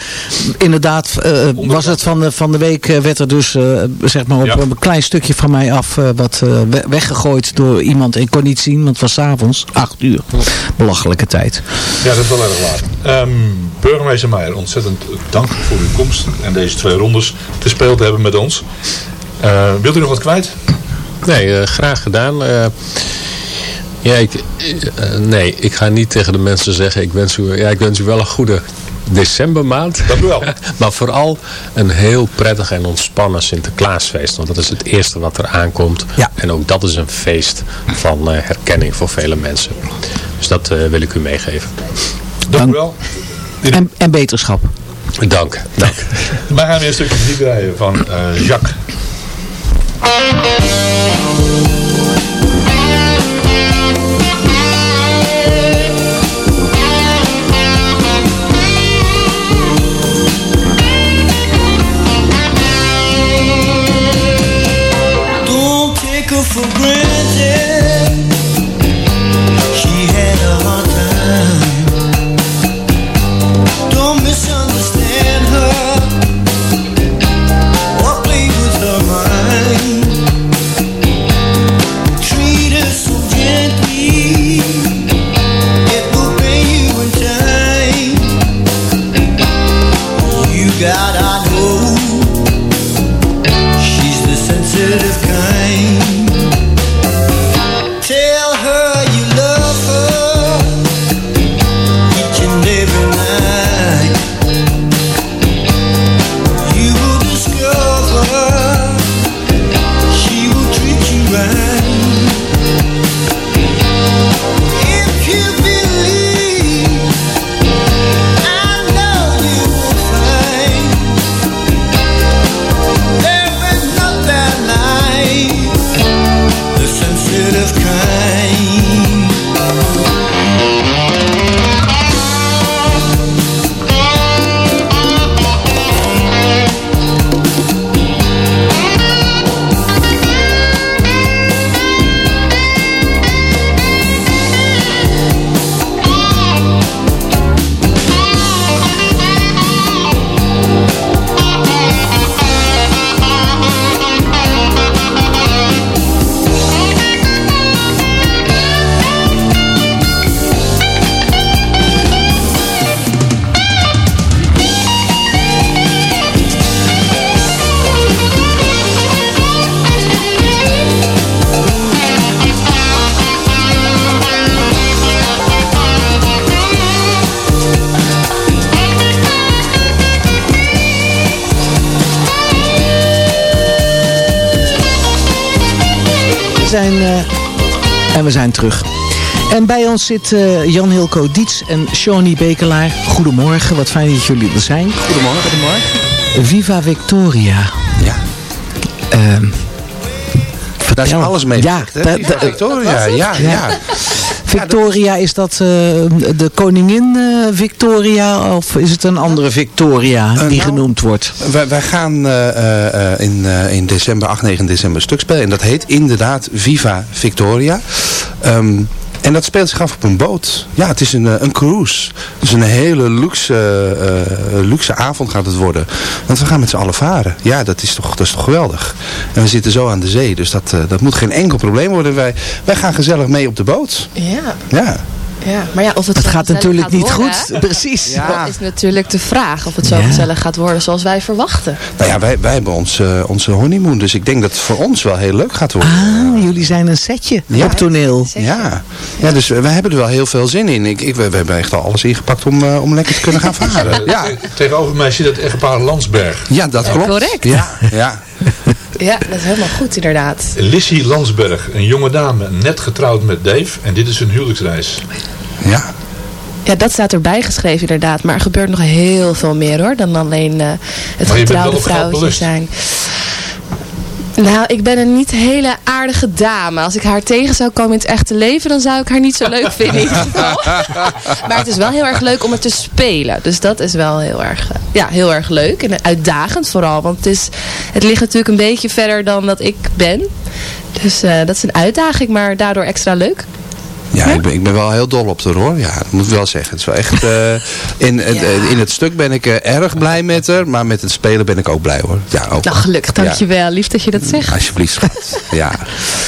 inderdaad, eh, was het van de, van de week, werd er dus eh, zeg maar op Ja. een klein stukje van mij af eh, wat eh, we- weggegooid door iemand. Ik kon niet zien, want het was 's avonds, 8 uur. Belachelijke tijd. Ja, dat is wel erg laat. Ehm, burgemeester Meijer, ontzettend dank voor uw komst en deze twee rondes gespeeld te hebben met ons. Eh, wilt u nog wat kwijt? Nee, eh, graag gedaan. Eh, ja, ik, nee, ik ga niet tegen de mensen zeggen, ik wens u, ja, ik wens u wel een goede decembermaand. Dank u wel. maar vooral een heel prettig en ontspannen Sinterklaasfeest. Want dat is het eerste wat er aankomt. Ja. En ook dat is een feest van eh, herkenning voor vele mensen. Dus dat eh, wil ik u meegeven. Dank u wel. En, en beterschap. Dank, dank. Wij gaan weer een stukje muziek rijden van eh, Jacques. Ons zit eh, Jan Hilco Diets en Shawnee Bekelaar. Goedemorgen, wat fijn dat jullie er zijn. Goedemorgen. Goedemorgen. Viva Victoria. Ja. Ehm Daar is alles mee ja, gezegd, Viva Victoria, ja, ja. Victoria, is dat eh, de koningin eh, Victoria of is het een andere Victoria die nou, genoemd wordt? Wij, wij gaan in, in december, 8, 9 december, een stuk spelen. En dat heet inderdaad Viva Victoria. Ehm, en dat speelt zich af op een boot. Ja, het is een, eh, een cruise. Dus een hele luxe, eh, luxe avond gaat het worden. Want we gaan met z'n allen varen. Ja, dat is toch, dat is toch geweldig. En we zitten zo aan de zee. Dus dat, eh, dat moet geen enkel probleem worden. Wij, wij gaan gezellig mee op de boot. Ja. Ja. Ja, maar ja, of het, Het zo gaat natuurlijk gaat niet worden, goed. Precies. Dat is natuurlijk de vraag of het zo Ja. gezellig gaat worden zoals wij verwachten. Nou ja, wij, wij hebben ons, eh, onze honeymoon. Dus ik denk dat het voor ons wel heel leuk gaat worden. Ah, jullie zijn een setje Ja. op toneel. Ja. ja, dus we hebben er wel heel veel zin in. Ik, ik, we, we hebben echt al alles ingepakt om, eh, om lekker te kunnen gaan varen. Ja, Tegenover mij zit het echtpaar Landsberg. ja dat klopt. correct. Ja, ja. Ja, dat is helemaal goed inderdaad. Lissy Landsberg, een jonge dame, net getrouwd met Dave. En dit is hun huwelijksreis. Ja. Ja, dat staat erbij geschreven inderdaad. Maar er gebeurt nog heel veel meer hoor. Dan alleen eh, het getrouwde vrouwtje zijn. Nou, ik ben een niet hele aardige dame. Als ik haar tegen zou komen in het echte leven, dan zou ik haar niet zo leuk vinden in geval. maar het is wel heel erg leuk om het te spelen. Dus dat is wel heel erg, eh, ja, heel erg leuk. En uitdagend vooral. Want het, is, het ligt natuurlijk een beetje verder dan dat ik ben. Dus eh, dat is een uitdaging, maar daardoor extra leuk. Ja, ik ben, ik ben wel heel dol op de hoor. Ja, dat moet ik wel zeggen. Het is wel echt, eh, in, het- eh, in het stuk ben ik eh, erg blij met haar. Maar met het spelen ben ik ook blij hoor. Ja, ook. Nou, gelukkig. Dankjewel. Lief dat je dat zegt. Alsjeblieft, schat. Ja.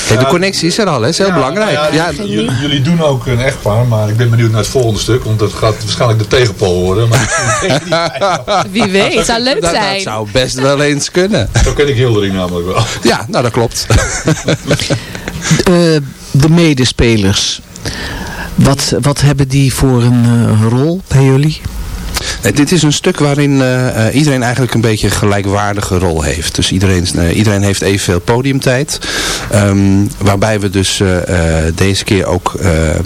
Kijk, de connectie is er al, hè. Dat is heel belangrijk. nou Ja, jullie, jullie doen ook een echtpaar, maar ik ben benieuwd naar het volgende stuk. Want dat gaat waarschijnlijk de tegenpol worden. Maar Wie weet, het zou leuk dat, dat zijn. zou best wel eens kunnen. zo ken ik Hildering namelijk wel. Ja, nou dat klopt. Eh, de medespelers. Wat, wat hebben die voor een eh, rol bij jullie? Nee, dit is een stuk waarin eh, eh, iedereen eigenlijk een beetje een gelijkwaardige rol heeft. Dus iedereen, eh, iedereen heeft evenveel podiumtijd. Ehm, waarbij we dus eh, eh, deze keer ook eh, eh,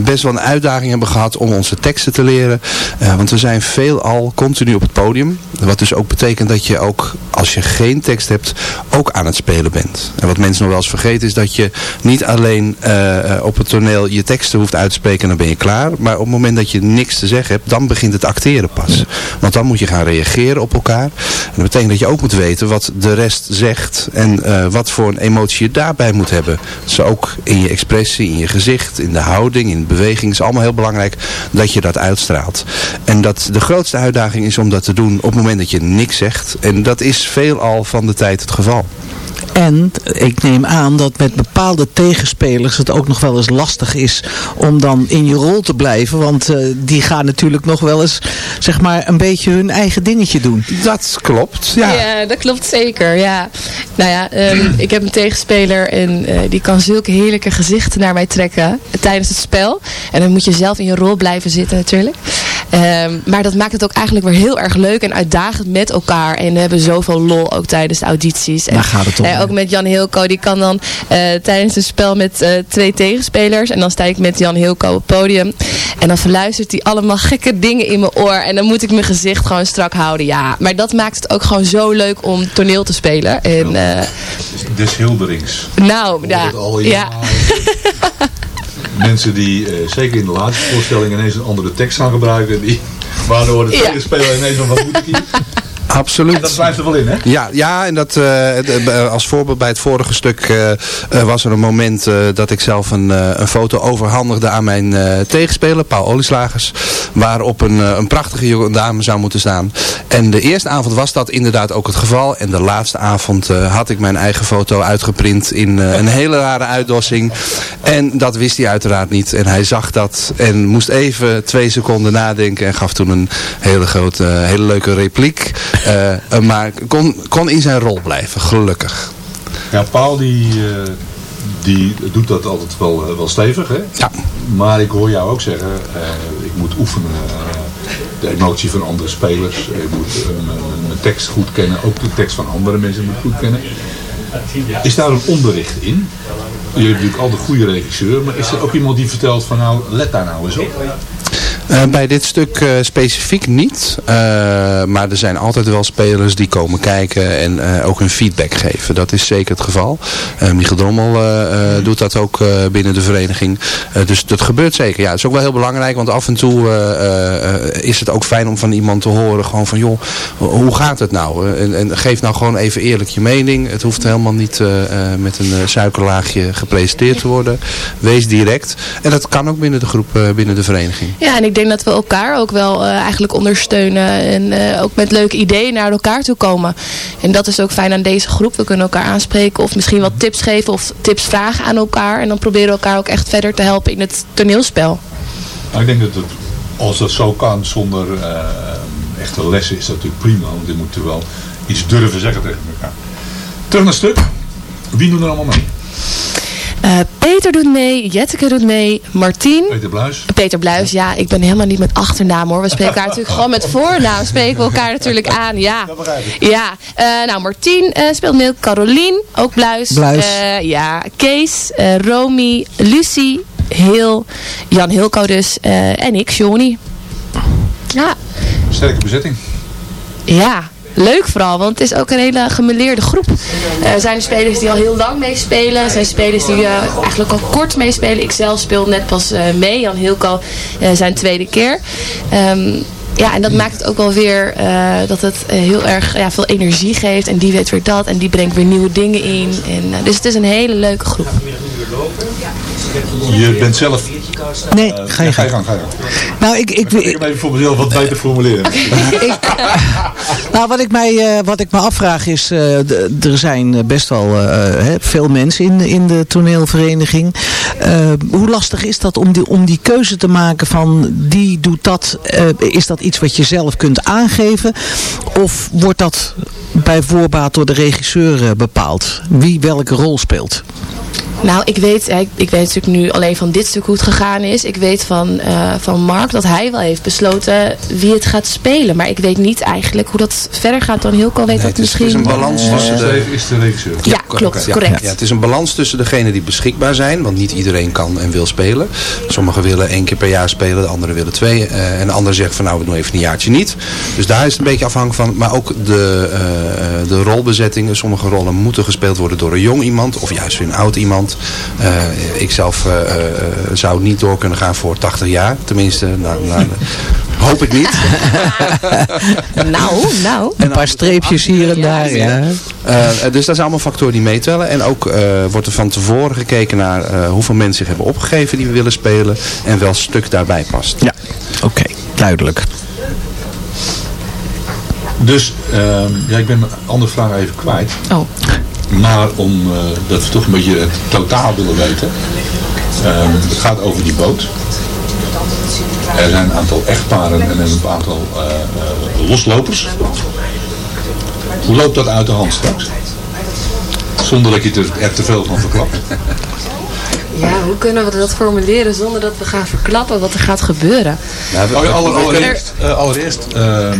best wel een uitdaging hebben gehad om onze teksten te leren. Eh, want we zijn veelal continu op het podium. Wat dus ook betekent dat je ook, als je geen tekst hebt, ook aan het spelen bent. En wat mensen nog wel eens vergeten is dat je niet alleen eh, eh, op het toneel je teksten hoeft uit te spreken en dan ben je klaar. Maar op het moment dat je niks te zeggen hebt, dan begint het acteren pas. Want dan moet je gaan reageren op elkaar. En dat betekent dat je ook moet weten wat de rest zegt en eh, wat voor een emotie je daarbij moet hebben. Dus ook in je expressie, in je gezicht, in de houding, in de beweging. is allemaal heel belangrijk dat je dat uitstraalt. En dat de grootste uitdaging is om dat te doen op het moment dat je niks zegt. En dat is veelal van de tijd het geval. En ik neem aan dat met bepaalde tegenspelers het ook nog wel eens lastig is om dan in je rol te blijven. Want eh, die gaan natuurlijk nog wel eens zeg maar een beetje hun eigen dingetje doen. Dat klopt, Ja. dat klopt zeker. Ja. Nou ja, ehm, ik heb een tegenspeler en eh, die kan zulke heerlijke gezichten naar mij trekken tijdens het spel. En dan moet je zelf in je rol blijven zitten natuurlijk. Ehm, maar dat maakt het ook eigenlijk weer heel erg leuk en uitdagend met elkaar. En we hebben zoveel lol ook tijdens de audities. En, Daar gaat het om, eh, ook met Jan Hilco, die kan dan eh, tijdens een spel met eh, twee tegenspelers. En dan sta ik met Jan Hilco op het podium. En dan verluistert hij allemaal gekke dingen in mijn oor. En dan moet ik mijn gezicht gewoon strak houden. Ja, maar dat maakt het ook gewoon zo leuk om toneel te spelen. En, eh, Des Hilderings. nou, ja. het al ja. Mensen die, eh, zeker in de laatste voorstelling, ineens een andere tekst gaan gebruiken. Die, waardoor de Ja. tegenspeler ineens van wat moet ik hier? Absoluut. Dat blijft er wel in, hè? Ja, ja en dat, eh, eh, als voorbeeld bij het vorige stuk eh, was er een moment dat ik zelf een, een foto overhandigde aan mijn tegenspeler, Paul Olieslagers, waarop een, een prachtige jonge dame zou moeten staan. En de eerste avond was dat inderdaad ook het geval. En de laatste avond had ik mijn eigen foto uitgeprint in een hele rare uitdossing. En dat wist hij uiteraard niet. En hij zag dat en moest even twee seconden nadenken en gaf toen een hele grote, hele leuke repliek. Eh, maar kon, kon in zijn rol blijven, gelukkig. Ja, Paul die, eh, die doet dat altijd wel, eh, wel stevig, hè? Ja. Maar ik hoor jou ook zeggen, ik moet oefenen. de emotie van andere spelers. Ik moet mijn- tekst goed kennen. Ook de tekst van andere mensen moet ik goed kennen. Is daar een onderricht in? Jullie hebben natuurlijk al de goede regisseur. Maar is er ook iemand die vertelt van nou, let daar nou eens op? Eh, bij dit stuk eh, specifiek niet. Eh, maar er zijn altijd wel spelers die komen kijken en ook hun feedback geven. Dat is zeker het geval. Michiel Drommel doet dat ook binnen de vereniging. Dus dat gebeurt zeker. Ja, het is ook wel heel belangrijk. Want af en toe is het ook fijn om van iemand te horen. Gewoon van joh, hoe gaat het nou? En, en geef nou gewoon even eerlijk je mening. Het hoeft helemaal niet met een suikerlaagje gepresenteerd te worden. Wees direct. En dat kan ook binnen de groep, binnen de vereniging. Ja, en ik denk dat we elkaar ook wel eh, eigenlijk ondersteunen. En eh, ook met leuke ideeën naar elkaar toe komen. En dat is ook fijn aan deze groep. We kunnen elkaar aanspreken of misschien wat tips geven of tips vragen aan elkaar. En dan proberen we elkaar ook echt verder te helpen in het toneelspel. Nou, ik denk dat het, als dat zo kan zonder eh, echte lessen is dat natuurlijk prima. Want je moet er wel iets durven zeggen tegen elkaar. Terug naar stuk. Wie doet er allemaal mee? Eh, Peter doet mee, Jetteke doet mee, Martien. Peter Bluis. Peter Bluis, ja, ik ben helemaal niet met achternaam hoor. We spreken elkaar natuurlijk gewoon met voornaam. Spreken we elkaar natuurlijk aan, ja. Ja, eh, nou Martien eh, speelt mee, Carolien, ook Bluis. Bluis. Eh, ja, Kees, eh, Romy, Lucie, Heel, Jan Hilko dus eh, en ik, Johnny. Ja, Sterke bezetting. ja, leuk vooral, want het is ook een hele gemeleerde groep. Eh, Er zijn spelers die al heel lang meespelen. Er zijn spelers die eh, eigenlijk al kort meespelen. Ik zelf speel net pas eh, mee. Jan Hilko eh, zijn tweede keer. Ehm, ja, en dat maakt het ook wel weer dat het heel erg ja, veel energie geeft. En die weet weer dat. En die brengt weer nieuwe dingen in. En, dus het is een hele leuke groep. Je bent zelf... Nee, eh, ga je ga je gang. Ga je gang. Nou, ik, ik, Ik heb even voor mezelf wat beter formuleren. Nou, wat ik, mij, eh, wat ik me afvraag is, eh, er zijn best wel eh, hè, veel mensen in, in de toneelvereniging. Eh, hoe lastig is dat om die, om die keuze te maken van die doet dat? Eh, is dat iets wat je zelf kunt aangeven? Of wordt dat bij voorbaat door de regisseur bepaald? Wie welke rol speelt? Nou, ik weet, ik, ik weet natuurlijk nu alleen van dit stuk hoe het gegaan is. Ik weet van, eh, van Mark dat hij wel heeft besloten wie het gaat spelen. Maar ik weet niet eigenlijk hoe dat verder gaat. Dan Hilco weet Nee, dat het, is, het misschien. is een balans eh, tussen de... is de regisseur. Ja, klopt, correct. Ja, het is een balans tussen degenen die beschikbaar zijn, want niet iedereen kan en wil spelen. Sommigen willen één keer per jaar spelen, de anderen willen twee. eh, en de ander zegt van nou, we doen even een jaartje niet. Dus daar is het een beetje afhankelijk van. Maar ook de, eh, de rolbezettingen. Sommige rollen moeten gespeeld worden door een jong iemand of juist weer een oud iemand. Eh, ik zelf eh, eh, zou niet door kunnen gaan voor 80 jaar. Tenminste, nou, nou, hoop ik niet. nou, nou. Een paar streepjes hier en daar, ja. Eh, dus dat zijn allemaal factoren die meetellen. En ook eh, wordt er van tevoren gekeken naar eh, hoeveel mensen zich hebben opgegeven die we willen spelen. En welk stuk daarbij past. Ja, oké, duidelijk. Dus, ehm, ja, ik ben mijn andere vraag even kwijt. Oh. Maar om eh, dat we toch een beetje het totaal willen weten. Ehm, het gaat over die boot. Er zijn een aantal echtparen en een aantal eh, eh, loslopers. Hoe loopt dat uit de hand straks? Zonder dat je er, te veel van verklapt. Ja, hoe kunnen we dat formuleren zonder dat we gaan verklappen wat er gaat gebeuren? Oh ja, aller- allereerst, eh, allereerst ehm,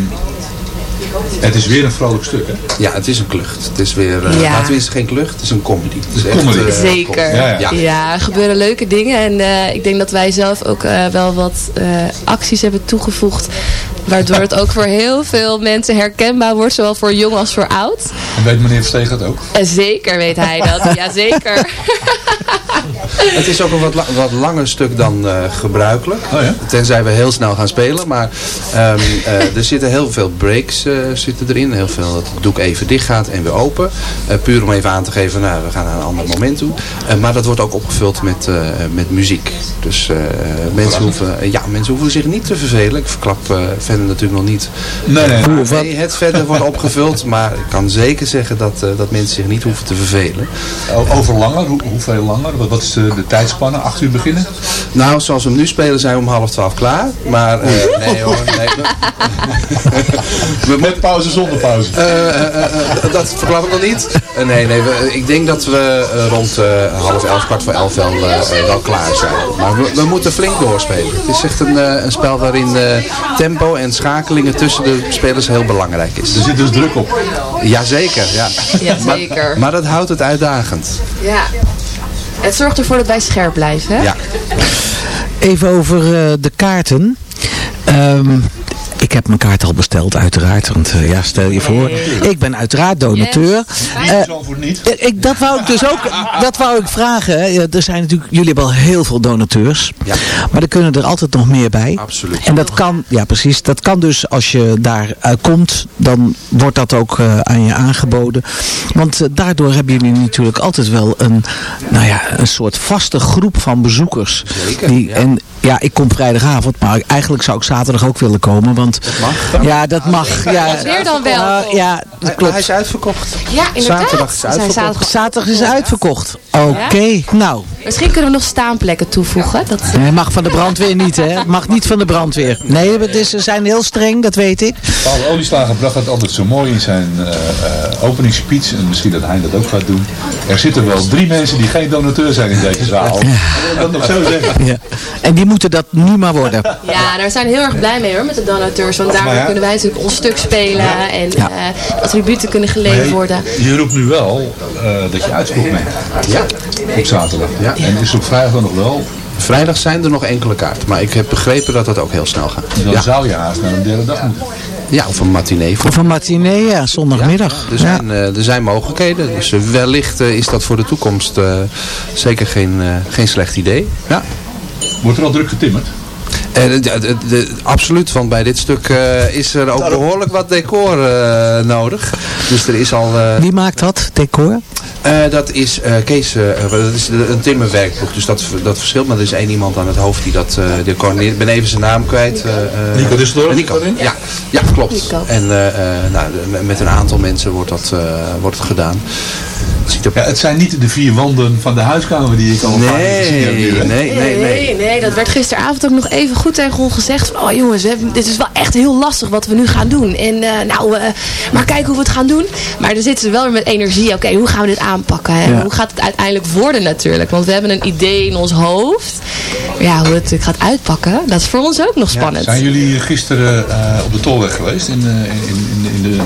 het is weer een vrolijk stuk, hè? Ja, het is een klucht. Het is weer, eh Ja. nou, tenminste geen klucht, het is een comedy. Het is echt, comedy. eh, Zeker. Ja, ja. er gebeuren leuke dingen. En eh, ik denk dat wij zelf ook eh, wel wat eh, acties hebben toegevoegd. Waardoor het ook voor heel veel mensen herkenbaar wordt. Zowel voor jong als voor oud. En weet meneer Versteeg dat ook? En zeker weet hij dat. Jazeker. Het is ook een wat, la- wat langer stuk dan eh, gebruikelijk. Oh ja? Tenzij we heel snel gaan spelen. Maar ehm, eh, er zitten heel veel breaks eh, zitten erin. Heel veel dat het doek even dicht gaat en weer open. Eh, puur om even aan te geven, nou, we gaan naar een ander moment toe. Eh, maar dat wordt ook opgevuld met, eh, met muziek. Dus eh, mensen, hoeven, eh, ja, mensen hoeven zich niet te vervelen. Ik verklap eh, verder natuurlijk nog niet Nee, nee. eh, waarmee het verder wordt opgevuld. Maar ik kan zeker zeggen dat, eh, dat mensen zich niet hoeven te vervelen. Over langer? Hoe, hoeveel langer? Wat, wat is de, de tijdspanne? Acht uur beginnen? Nou, zoals we hem nu spelen zijn we om half twaalf klaar. Maar eh, nee hoor, nee. We, Met pauze, zonder pauze. eh, eh, eh, eh, dat verklap ik nog niet. Eh, nee, nee. We, ik denk dat we eh, rond eh, half elf, kwart voor elf wel, wel klaar zijn. Maar we, we moeten flink doorspelen. Het is echt een, eh, een spel waarin eh, tempo en schakelingen tussen de spelers heel belangrijk is. Er zit dus druk op. Jazeker, ja. Jazeker. Maar, maar dat houdt het uitdagend. Ja. Het zorgt ervoor dat wij scherp blijven. Hè? Ja. Even over eh, de kaarten. Ehm, ik heb mijn kaart al besteld, uiteraard. Want eh, ja, stel je voor. Ik ben uiteraard donateur. Eh, eh, ik, dat wou ik dus ook dat wou ik vragen. hè. Ja, Er zijn natuurlijk, jullie hebben al heel veel donateurs. Maar er kunnen er altijd nog meer bij. Absoluut. En dat kan, ja precies, dat kan dus als je daar eh, komt, dan wordt dat ook eh, aan je aangeboden. Want daardoor hebben jullie natuurlijk altijd wel een, nou ja, een soort vaste groep van bezoekers. Zeker, Die, ja. En ja, ik kom vrijdagavond, maar eigenlijk zou ik zaterdag ook willen komen. Want ja, dat mag. Ja, Weer dan wel. Eh, ja, dat klopt. Hij is uitverkocht. Ja, inderdaad. Zaterdag is uitverkocht. zaterdag- Zaterdag is uitverkocht. Oké, nou. Misschien kunnen we nog staanplekken toevoegen. Dat, Nee, mag van de brandweer niet, hè? Mag niet van de brandweer. Nee, het is, ze zijn heel streng, dat weet ik. Paul Olieslager bracht dat altijd zo mooi in zijn eh eh, openingsspeech. En misschien dat hij dat ook gaat doen. Er zitten wel drie mensen die geen donateur zijn in deze zaal. Wil ik dat nog zo zeggen? Ja. En die moeten dat nu maar worden. Ja, daar zijn we heel erg blij mee hoor, met de donateurs. Want daardoor ja. kunnen wij natuurlijk ons stuk spelen en Ja. eh, attributen kunnen geleverd worden. Je roept nu wel eh, dat je uitverkocht bent. Ja. Op zaterdag. Ja. En is op vrijdag nog wel? Vrijdag zijn er nog enkele kaarten. Maar ik heb begrepen dat dat ook heel snel gaat. Dan Ja, zou je haast naar een derde dag moeten. ja of een matinee. Voor Of een matinee, ja, zondagmiddag. Er Ja. zijn, eh, er zijn mogelijkheden. Dus wellicht is dat voor de toekomst eh, zeker geen, eh, geen slecht idee. Ja. Wordt er al druk getimmerd? Eh, de- de- de- absoluut, want bij dit stuk eh, is er ook behoorlijk wat decor eh, nodig. Dus er is al... eh, Wie maakt dat, decor? eh, dat is eh, Kees, eh, dat is een timmerwerkploeg, dus dat, dat verschilt. Maar er is één iemand aan het hoofd die dat uh, coördineert. Ik ben even zijn naam kwijt. eh, eh, Nico Dusseldorf? Nico, ja, ja klopt. Nico. En eh, eh, nou, met een aantal mensen wordt dat eh, wordt het gedaan. Ziet er Ja, het zijn niet de vier wanden van de huiskamer die ik al vaak gezien heb. Nee, nu, nee, nee, nee. nee, dat werd gisteravond ook nog even goed tegen ons gezegd. Van, oh jongens, we hebben, dit is wel echt heel lastig wat we nu gaan doen. En eh, nou, eh, maar kijk hoe we het gaan doen. Maar dan zitten ze wel weer met energie. Oké, hoe gaan we dit aanpakken? En Ja. hoe gaat het uiteindelijk worden natuurlijk? Want we hebben een idee in ons hoofd. Ja, hoe het gaat uitpakken, dat is voor ons ook nog spannend. Zijn jullie gisteren eh, op de Tolweg geweest in, eh, in, in, in de,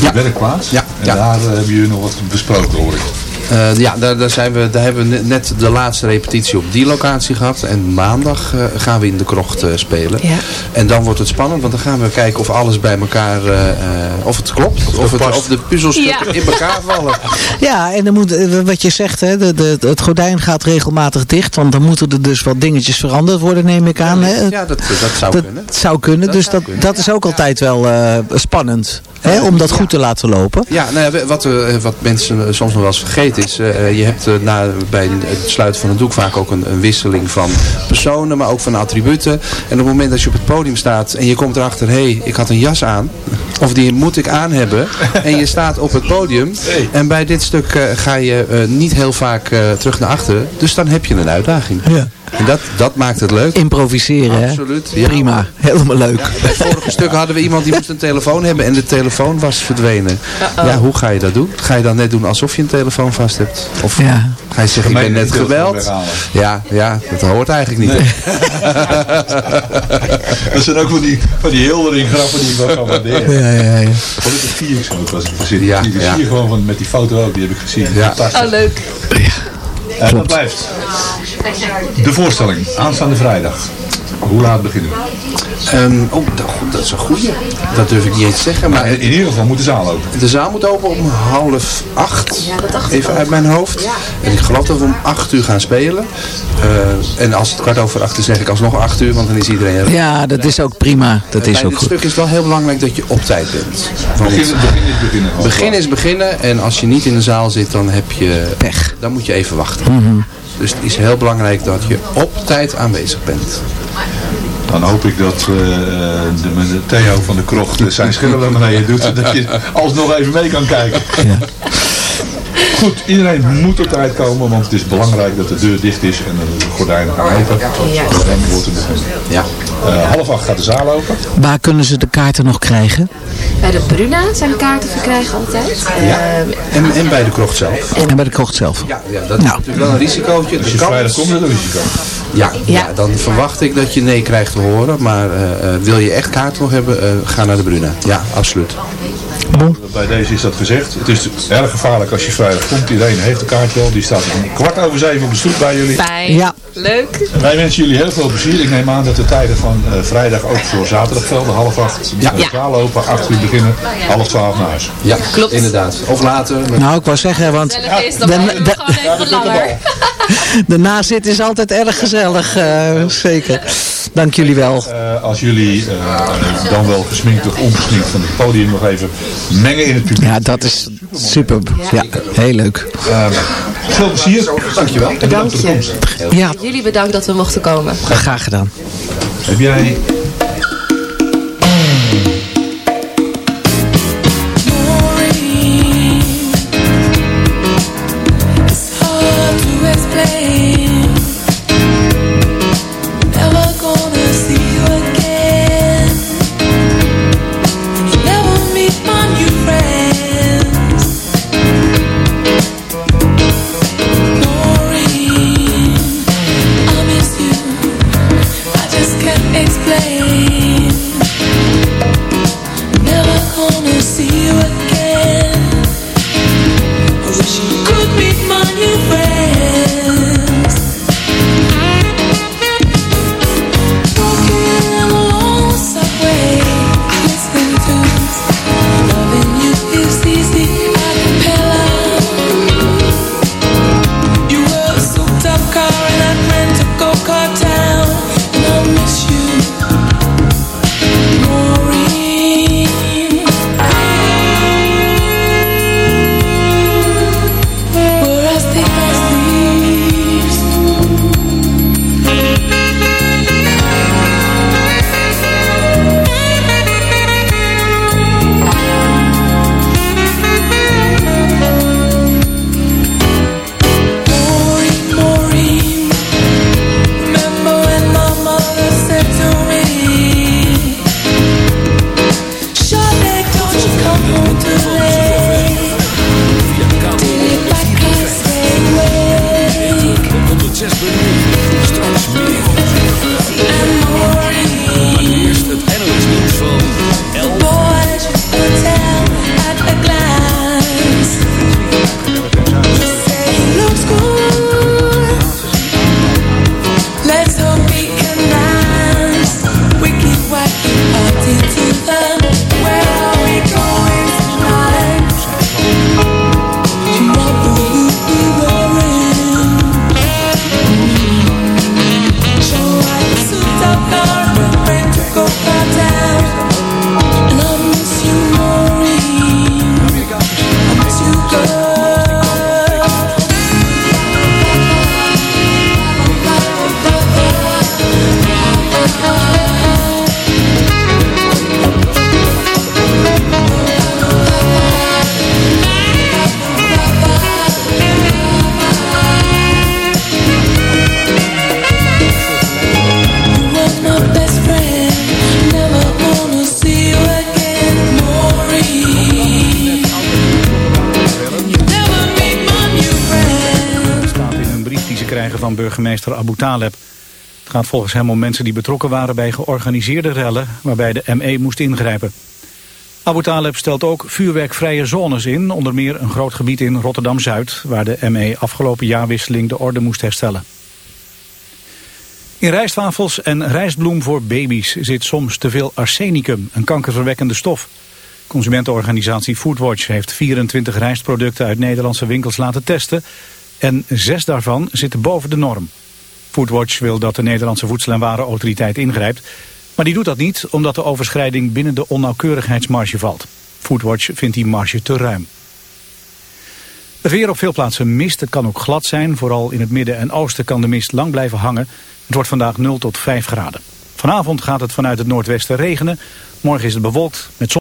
de werkplaats? Ja, En ja. daar hebben jullie nog wat besproken hoor Eh, ja, daar, daar, zijn we, daar hebben we net- de laatste repetitie op die locatie gehad. En maandag eh, gaan we in de krocht eh, spelen. Ja. En dan wordt het spannend, want dan gaan we kijken of alles bij elkaar, eh, eh, of het klopt. Of, het, of de puzzelstukken Ja. in elkaar vallen. Ja, en dan moet, wat je zegt, hè, de, de, het gordijn gaat regelmatig dicht. Want dan moeten er dus wat dingetjes veranderd worden, neem ik aan. Hè? Ja, dat, dat zou dat kunnen. zou kunnen, dus dat, dat is ook altijd wel eh, spannend. Hè, om dat goed te laten lopen. Ja, nou ja, wat, wat mensen soms nog wel eens vergeten is, eh, je hebt eh, na, bij het sluiten van het doek vaak ook een, een wisseling van personen, maar ook van attributen. En op het moment dat je op het podium staat en je komt erachter, hé, hey, ik had een jas aan, of die moet ik aan hebben, en je staat op het podium, en bij dit stuk eh, ga je eh, niet heel vaak eh, terug naar achteren, dus dan heb je een uitdaging. Ja. En dat, dat maakt het leuk. Improviseren, hè? Absoluut. Ja. Prima, helemaal leuk. Bij het vorige stuk hadden we iemand die moest een telefoon hebben en de telefoon was verdwenen. Ja, hoe ga je dat doen? Ga je dan net doen alsof je een telefoon vast hebt? Of Ja. ga je zeggen, ik ben net gebeld? Ja, ja, dat hoort eigenlijk niet. Dat zijn ook van die, van die hildering grappen die ik wel kan waarderen. Ja, ja, ja. Wat is het vier was ik gezien. Ja, die ja. gewoon van, met die foto ook, die heb ik gezien. Ja. Fantastisch. Oh, leuk. En dat blijft. De voorstelling, aanstaande vrijdag. Hoe laat beginnen we? Ehm, oh, dat, dat is een goeie. Dat durf ik niet eens te zeggen. Maar Maar in ieder geval moet de zaal open. de zaal moet open om half acht. Even uit mijn hoofd. En ik geloof dat we om acht uur gaan spelen. Eh, en als het kwart over acht is, zeg ik alsnog acht uur. Want dan is iedereen... er. Ja, dat is ook prima. Dat is ook dit goed. stuk is wel heel belangrijk dat je op tijd bent. Want Begin, begin is beginnen. begin is beginnen en als je niet in de zaal zit, dan heb je Pech. Dan moet je even wachten. Dus het is heel belangrijk dat je op tijd aanwezig bent. Dan hoop ik dat eh, de, de Theo van de Krocht eh, zijn schillen naar beneden doet. Zodat je alsnog even mee kan kijken. Goed, iedereen moet op tijd komen, want het is belangrijk dat de deur dicht is en de gordijnen gaan open. Dan wordt het begonnen. Ja. Eh, half acht gaat de zaal open. Waar kunnen ze de kaarten nog krijgen? Bij de Bruna zijn kaarten verkrijgen altijd. Ja. Ehm, En, en bij de krocht zelf. En bij de krocht zelf. Ja, ja dat is Nou. natuurlijk wel een risicootje. Als De je vrijdag komt, is dat een risico. ja, ja. dan verwacht ik dat je nee krijgt te horen. Maar eh, eh, wil je echt kaart nog hebben, eh, ga naar de Bruna. Ja, absoluut. Bij deze is dat gezegd. Het is erg gevaarlijk als je vrijdag komt. Iedereen heeft een kaartje al. Die staat om kwart over zeven op de stoep bij jullie. Fijn. Ja, Leuk. Wij wensen jullie heel veel plezier. Ik neem aan dat de tijden van eh, vrijdag ook voor zaterdag gelden. Half acht. Ja. De zaal open, acht uur beginnen. Half twaalf naar huis. Ja, klopt. Inderdaad. Of later. met- Nou, ik wou zeggen, want is dan de, nazit is altijd erg gezellig. eh, zeker. Dank jullie wel. Eh, als jullie eh, dan wel gesminkt of ongesminkt van het podium nog even mengen in het publiek. Ja, dat is super. Ja, heel leuk. Eh, veel plezier. Dankjewel. De komst. Ja, Jullie bedankt dat we mochten komen. graag gedaan. Heb jij burgemeester Abu Taleb. Het gaat volgens hem om mensen die betrokken waren bij georganiseerde rellen... waarbij de ME moest ingrijpen. Abu Taleb stelt ook vuurwerkvrije zones in... onder meer een groot gebied in Rotterdam-Zuid... waar de ME afgelopen jaarwisseling de orde moest herstellen. In rijstwafels en rijstbloem voor baby's zit soms te veel arsenicum, een kankerverwekkende stof. Consumentenorganisatie Foodwatch heeft 24 rijstproducten uit Nederlandse winkels laten testen en zes daarvan zitten boven de norm. Foodwatch wil dat de Nederlandse Voedsel- en Warenautoriteit ingrijpt, maar die doet dat niet omdat de overschrijding binnen de onnauwkeurigheidsmarge valt. Foodwatch vindt die marge te ruim. Het weer op veel plaatsen mist. Het kan ook glad zijn. Vooral in het midden en oosten kan de mist lang blijven hangen. Het wordt vandaag 0 tot 5 graden. Vanavond gaat het vanuit het noordwesten regenen. Morgen is het bewolkt met.